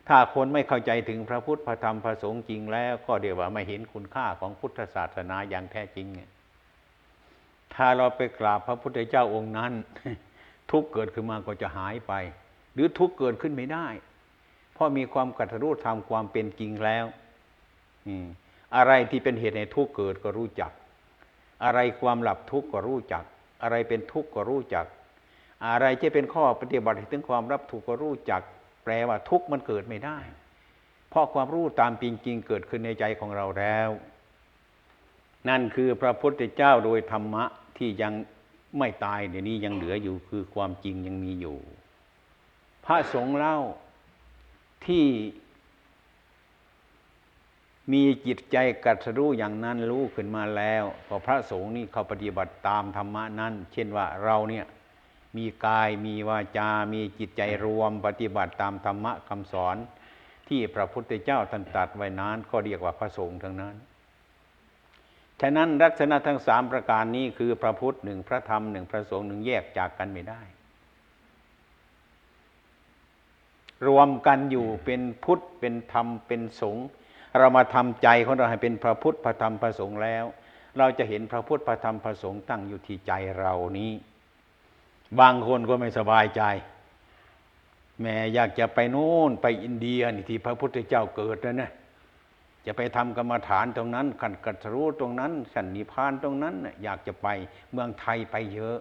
ถ้าคนไม่เข้าใจถึงพระพุทธพระธรรมพระสงฆ์จริงแล้วก็เดี๋ยวว่าไม่เห็นคุณค่าของพุทธศาสนาอย่างแท้จริง ถ้าเราไปกราบพระพุทธเจ้าองค์นั้น ทุกเกิดขึ้นมาก็จะหายไป หรือทุกเกิดขึ้นไม่ได้ เพราะมีความกัตรู้ธรรมความเป็นจริงแล้วอะไรที่เป็นเหตุในทุกเกิดก็รู้จัก อะไรความหลับทุกก็รู้จัก อะไรเป็นทุกก็รู้จัก อะไรจะเป็นข้อปฏิบัติถึงความรับทุกก็รู้จัก แปลว่าทุกมันเกิดไม่ได้ เพราะความรู้ตามจริงๆเกิดขึ้นในใจของเราแล้ว นั่นคือพระพุทธเจ้าโดยธรรมะที่ยัง ไม่ตายเดี๋ยวนี้ยังเหลืออยู่คือความจริงยังมีอยู่ พระสงฆ์เล่าที่มีจิตใจกัดรู้อย่างนั้นรู้ขึ้นมาแล้วพอพระสงฆ์นี่เขาปฏิบัติตามธรรมะนั้น เช่นว่าเราเนี่ยมีกายมีวาจา มีจิตใจรวมปฏิบัติตามธรรมะคำสอน ที่พระพุทธเจ้าท่านตรัสไว้นั้นก็เรียกว่าพระสงฆ์ทั้งนั้น ฉะนั้นลักษณะทั้งสามประการนี้คือพระพุทธหนึ่งพระธรรมหนึ่งพระสงฆ์หนึ่งแยกจากกันไม่ได้ รวมกันอยู่เป็นพุทธเป็นธรรมเป็นสงฆ์เรามาทำใจของเราให้เป็นพระพุทธพระธรรมพระสงฆ์แล้ว เราจะเห็นพระพุทธพระธรรมพระสงฆ์ตั้งอยู่ที่ใจเรานี้ บางคนก็ไม่สบายใจแม่อยากจะไปโน่นไปอินเดียนี่ที่พระพุทธเจ้าเกิดนะเนี่ย จะไปทำกรรมฐานตรงนั้นขันกัตรู้ตรงนั้นสันนิพานตรงนั้น อยากจะไปเมืองไทยไปเยอะ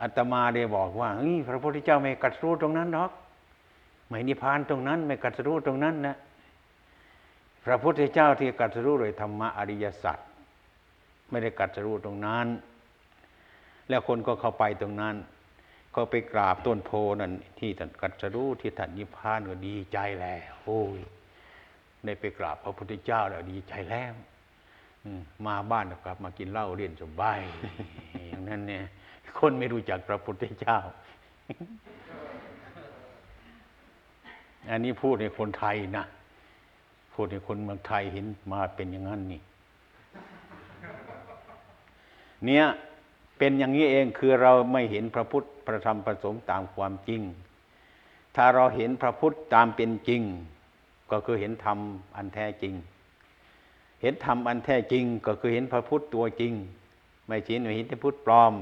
อาตมาได้บอกว่าพระพุทธเจ้าไม่กัตรู้ตรงนั้นหรอกไม่นิพานตรงนั้น ไม่กัตรู้ตรงนั้นนะพระพุทธเจ้าที่กัตรู้โดยธรรมะอริยสัจไม่ได้กัตรู้ตรงนั้น แล้วคนก็เข้าไปตรงนั้น ก็ไปกราบต้นโพนั่นที่ท่านกัตรู้ที่ท่านนิพพานก็ดีใจแล้วโอ้ย ได้ไปกราบพระพุทธเจ้าแล้วดีใจแล้วมาบ้านกลับ มากินเหล้าเรียนสบายอย่างนั้นเนี่ย คนไม่รู้จักพระพุทธเจ้า อันนี้พูดในคนไทยนะพูดให้คนเมืองไทยเห็นมาเป็นอย่างนั้นนี่ เนี่ยเป็นอย่างนี้เองคือเราไม่เห็นพระพุทธพระธรรมพระสงฆ์ตามความจริง ถ้าเราเห็นพระพุทธตามเป็นจริง ก็คือเห็นธรรมอันแท้จริง เห็นธรรมอันแท้จริง ก็คือเห็นพระพุทธตัวจริง ไม่ชินไม่เห็นพระพุทธปลอม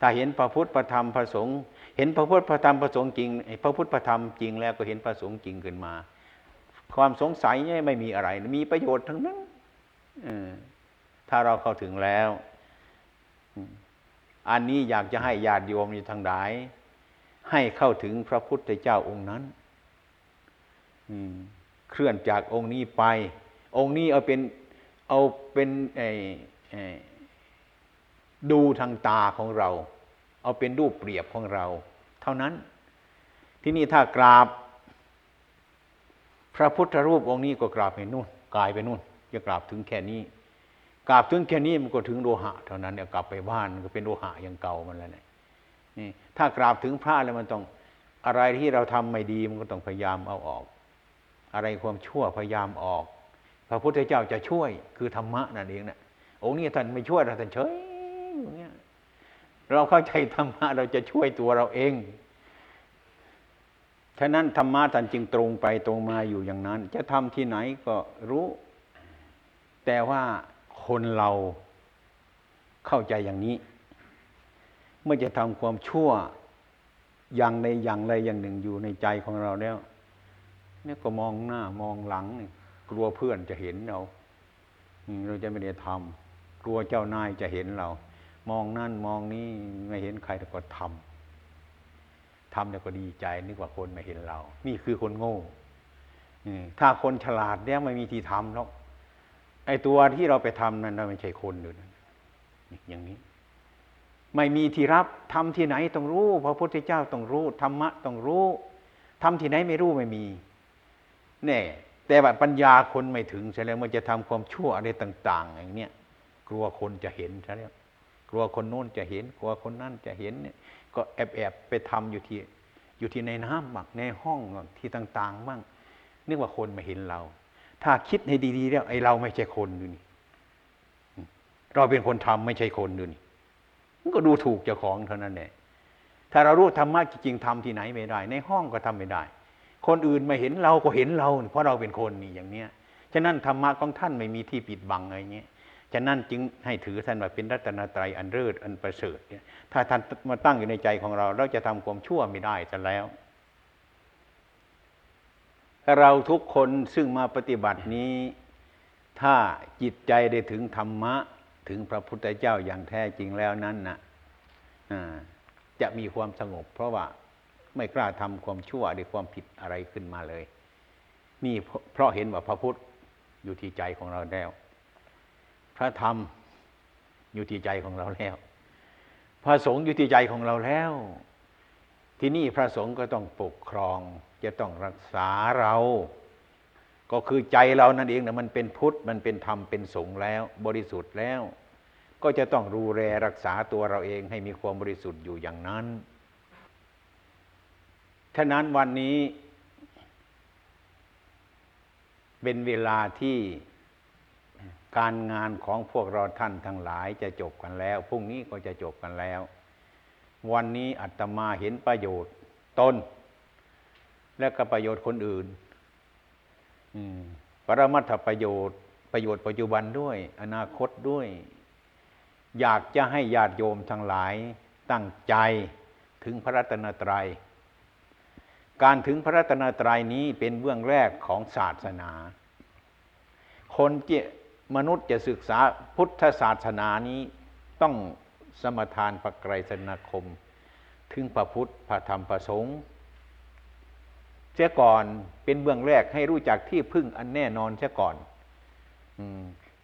ถ้าเห็นพระพุทธพระธรรมพระสงฆ์เห็นพระพุทธพระธรรมพระสงฆ์จริงพระพุทธพระธรรมจริงแล้วก็เห็นพระสงฆ์จริงขึ้นมา ความสงสัยเนี่ยไม่มีอะไร มีประโยชน์ทั้งนั้นถ้าเราเข้าถึงแล้ว อันนี้อยากจะให้ญาติโยมอยู่ทางใดให้เข้าถึงพระพุทธเจ้าองค์นั้น เคลื่อนจากองค์นี้ไป องค์นี้เอาเป็นเอาเป็นดูทางตาของเรา เอาเป็นรูปเปรียบของเรา เท่านั้น ที่นี่ถ้ากราบ พระพุทธรูปองค์นี้ก็กราบไปนู่นกายไปนู่นจะกราบถึงแค่นี้กราบถึงแค่นี้มันก็ถึงโลหะเท่านั้นเนี่ยกลับไปบ้านก็เป็นโลหะอย่างเก่ามันแล้วเนี่ยนี่ถ้ากราบถึงพระแล้วมันต้องอะไรที่เราทำไม่ดีมันก็ต้องพยายามเอาออก อะไรความชั่วพยายามออก พระพุทธเจ้าจะช่วยคือธรรมะนั่นเองนะองค์นี้ท่านไม่ช่วยเราท่านเฉยอย่างเงี้ยเราเข้าใจธรรมะเราจะช่วยตัวเราเอง ฉะนั้นธรรมะท่านจึงตรงไปตรงมาอยู่อย่างนั้น จะทำที่ไหนก็รู้ แต่ว่าคนเราเข้าใจอย่างนี้ เมื่อจะทำความชั่วอย่างในอย่างใดอย่างหนึ่งอยู่ในใจของเราแล้ว เนี่ยก็มองหน้ามองหลังกลัวเพื่อนจะเห็นเราเราจะไม่ได้ทำกลัวเจ้านายจะเห็นเรา มองนั่นมองนี้ไม่เห็นใครแต่ก็ทำทำแล้วก็ดีใจนึกว่าคนมาเห็นเรา นี่คือคนโง่ถ้าคนฉลาดเนี่ยไม่มีที่ทำหรอกไอ้ตัวที่เราไปทำนั้นไม่ใช่คนอยู่นั่อย่างนี้ ไม่มีที่รับทำที่ไหนต้องรู้ พระพุทธเจ้าต้องรู้ธรรมะต้องรู้ทำที่ไหนไม่รู้ไม่มี แน่แต่ว่าปัญญาคนไม่ถึงใช่แล้วมันจะทำความชั่วอะไรต่าง ๆ อย่างเนี้ยกลัวคนจะเห็นใช่แล้วกลัวคนโน้นจะเห็น กลัวคนนั่นจะเห็นเนี่ยก็แอบแอบไปทำอยู่ที่อยู่ที่ในน้ำบ้างในห้องที่ต่างๆบ้างนึกว่าคนมาเห็นเรา ถ้าคิดให้ดีๆแล้วไอ้เราไม่ใช่คนดูนี่เราเป็นคนทำไม่ใช่คนดูนี่มันก็ดูถูกเจ้าของเท่านั้นแหละถ้าเรารู้ธรรมะจริงๆทำที่ไหนไม่ได้ ในห้องก็ทำไม่ได้ คนอื่นมาเห็นเราก็เห็นเรา เพราะเราเป็นคนนี่อย่างเนี้ยฉะนั้นธรรมะของท่านไม่มีที่ปิดบังอะไรเงี้ยฉะนั้นจึงให้ถือท่านว่าเป็นรัตนตรัยอันเลิศอันประเสริฐเนี่ยถ้าท่านมาตั้งอยู่ในใจของเรา เราจะทำความชั่วไม่ได้จะแล้ว เราทุกคนซึ่งมาปฏิบัตินี้ ถ้าจิตใจได้ถึงธรรมะ ถึงพระพุทธเจ้าอย่างแท้จริงแล้วนั้นนะจะมีความสงบ เพราะว่า ไม่กล้าทำความชั่วหรือความผิดอะไรขึ้นมาเลย นี่เพราะเห็นว่าพระพุทธอยู่ที่ใจของเราแล้ว พระธรรมอยู่ที่ใจของเราแล้ว พระสงฆ์อยู่ที่ใจของเราแล้ว ที่นี่พระสงฆ์ก็ต้องปกครอง จะต้องรักษาเรา ก็คือใจเรานั่นเองนะมันเป็นพุทธมันเป็นธรรมเป็นสงฆ์แล้ว บริสุทธิ์แล้ว ก็จะต้องดูแลรักษาตัวเราเองให้มีความบริสุทธิ์อยู่อย่างนั้น ฉะนั้นวันนี้ เป็นเวลาที่การงานของพวกเราท่านทั้งหลายจะจบกันแล้วพรุ่งนี้ก็จะจบกันแล้ว วันนี้อาตมาเห็นประโยชน์ตนและก็ประโยชน์คนอื่นปรมัตถประโยชน์ ประโยชน์ปัจจุบันด้วย อนาคตด้วย อยากจะให้ญาติโยมทั้งหลายตั้งใจถึงพระรัตนตรยัย การถึงพระรัตนตรัยนี้เป็นเบื้องแรกของศาสนา คนเจมนุษย์จะศึกษาพุทธศาสนานี้ต้องสมทานพระไกรสนาคม ถึงพระพุทธพระธรรมพระสงฆ์เสียก่อนเป็นเบื้องแรกให้รู้จักที่พึ่งอันแน่นอนเสียก่อน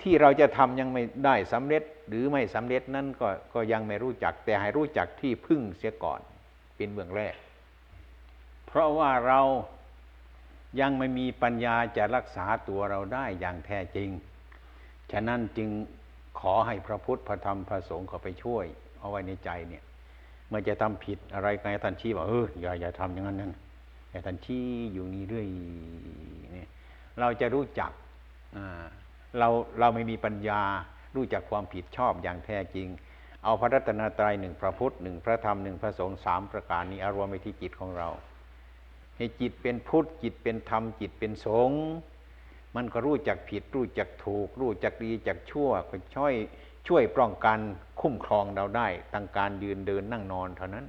ที่เราจะทำยังไม่ได้สำเร็จหรือไม่สำเร็จนั่นก็ก็ยังไม่รู้จัก แต่ให้รู้จักที่พึ่งเสียก่อน เป็นเบื้องแรก เพราะว่าเรายังไม่มีปัญญาจะรักษาตัวเราได้อย่างแท้จริง ฉะนั้นจึงขอให้พระพุทธพระธรรมพระสงฆ์เขาไปช่วย เอาไว้ในใจเนี่ยเมื่อจะทำผิดอะไรกันท่านชี้บอกเอออย่าอย่าทำอย่างนั้นนั่นอย่าท่านชี้อยู่นี่เรื่อยเนี่ยเราจะรู้จักเราเราไม่มีปัญญารู้จักความผิดชอบอย่างแท้จริง เอาพระรัตนตรัยหนึ่งพระพุทธหนึ่งพระธรรมหนึ่งพระสงฆ์สามประการนี้อารวมไปที่จิตของเรา ให้จิตเป็นพุทธจิตเป็นธรรมจิตเป็นสงฆ์มันก็รู้จักผิด รู้จักถูก รู้จักดีจักชั่วก็ช่วยช่วยป้องกันคุ้มครองเราได้ตั้งการยืนเดินนั่งนอนเท่านั้น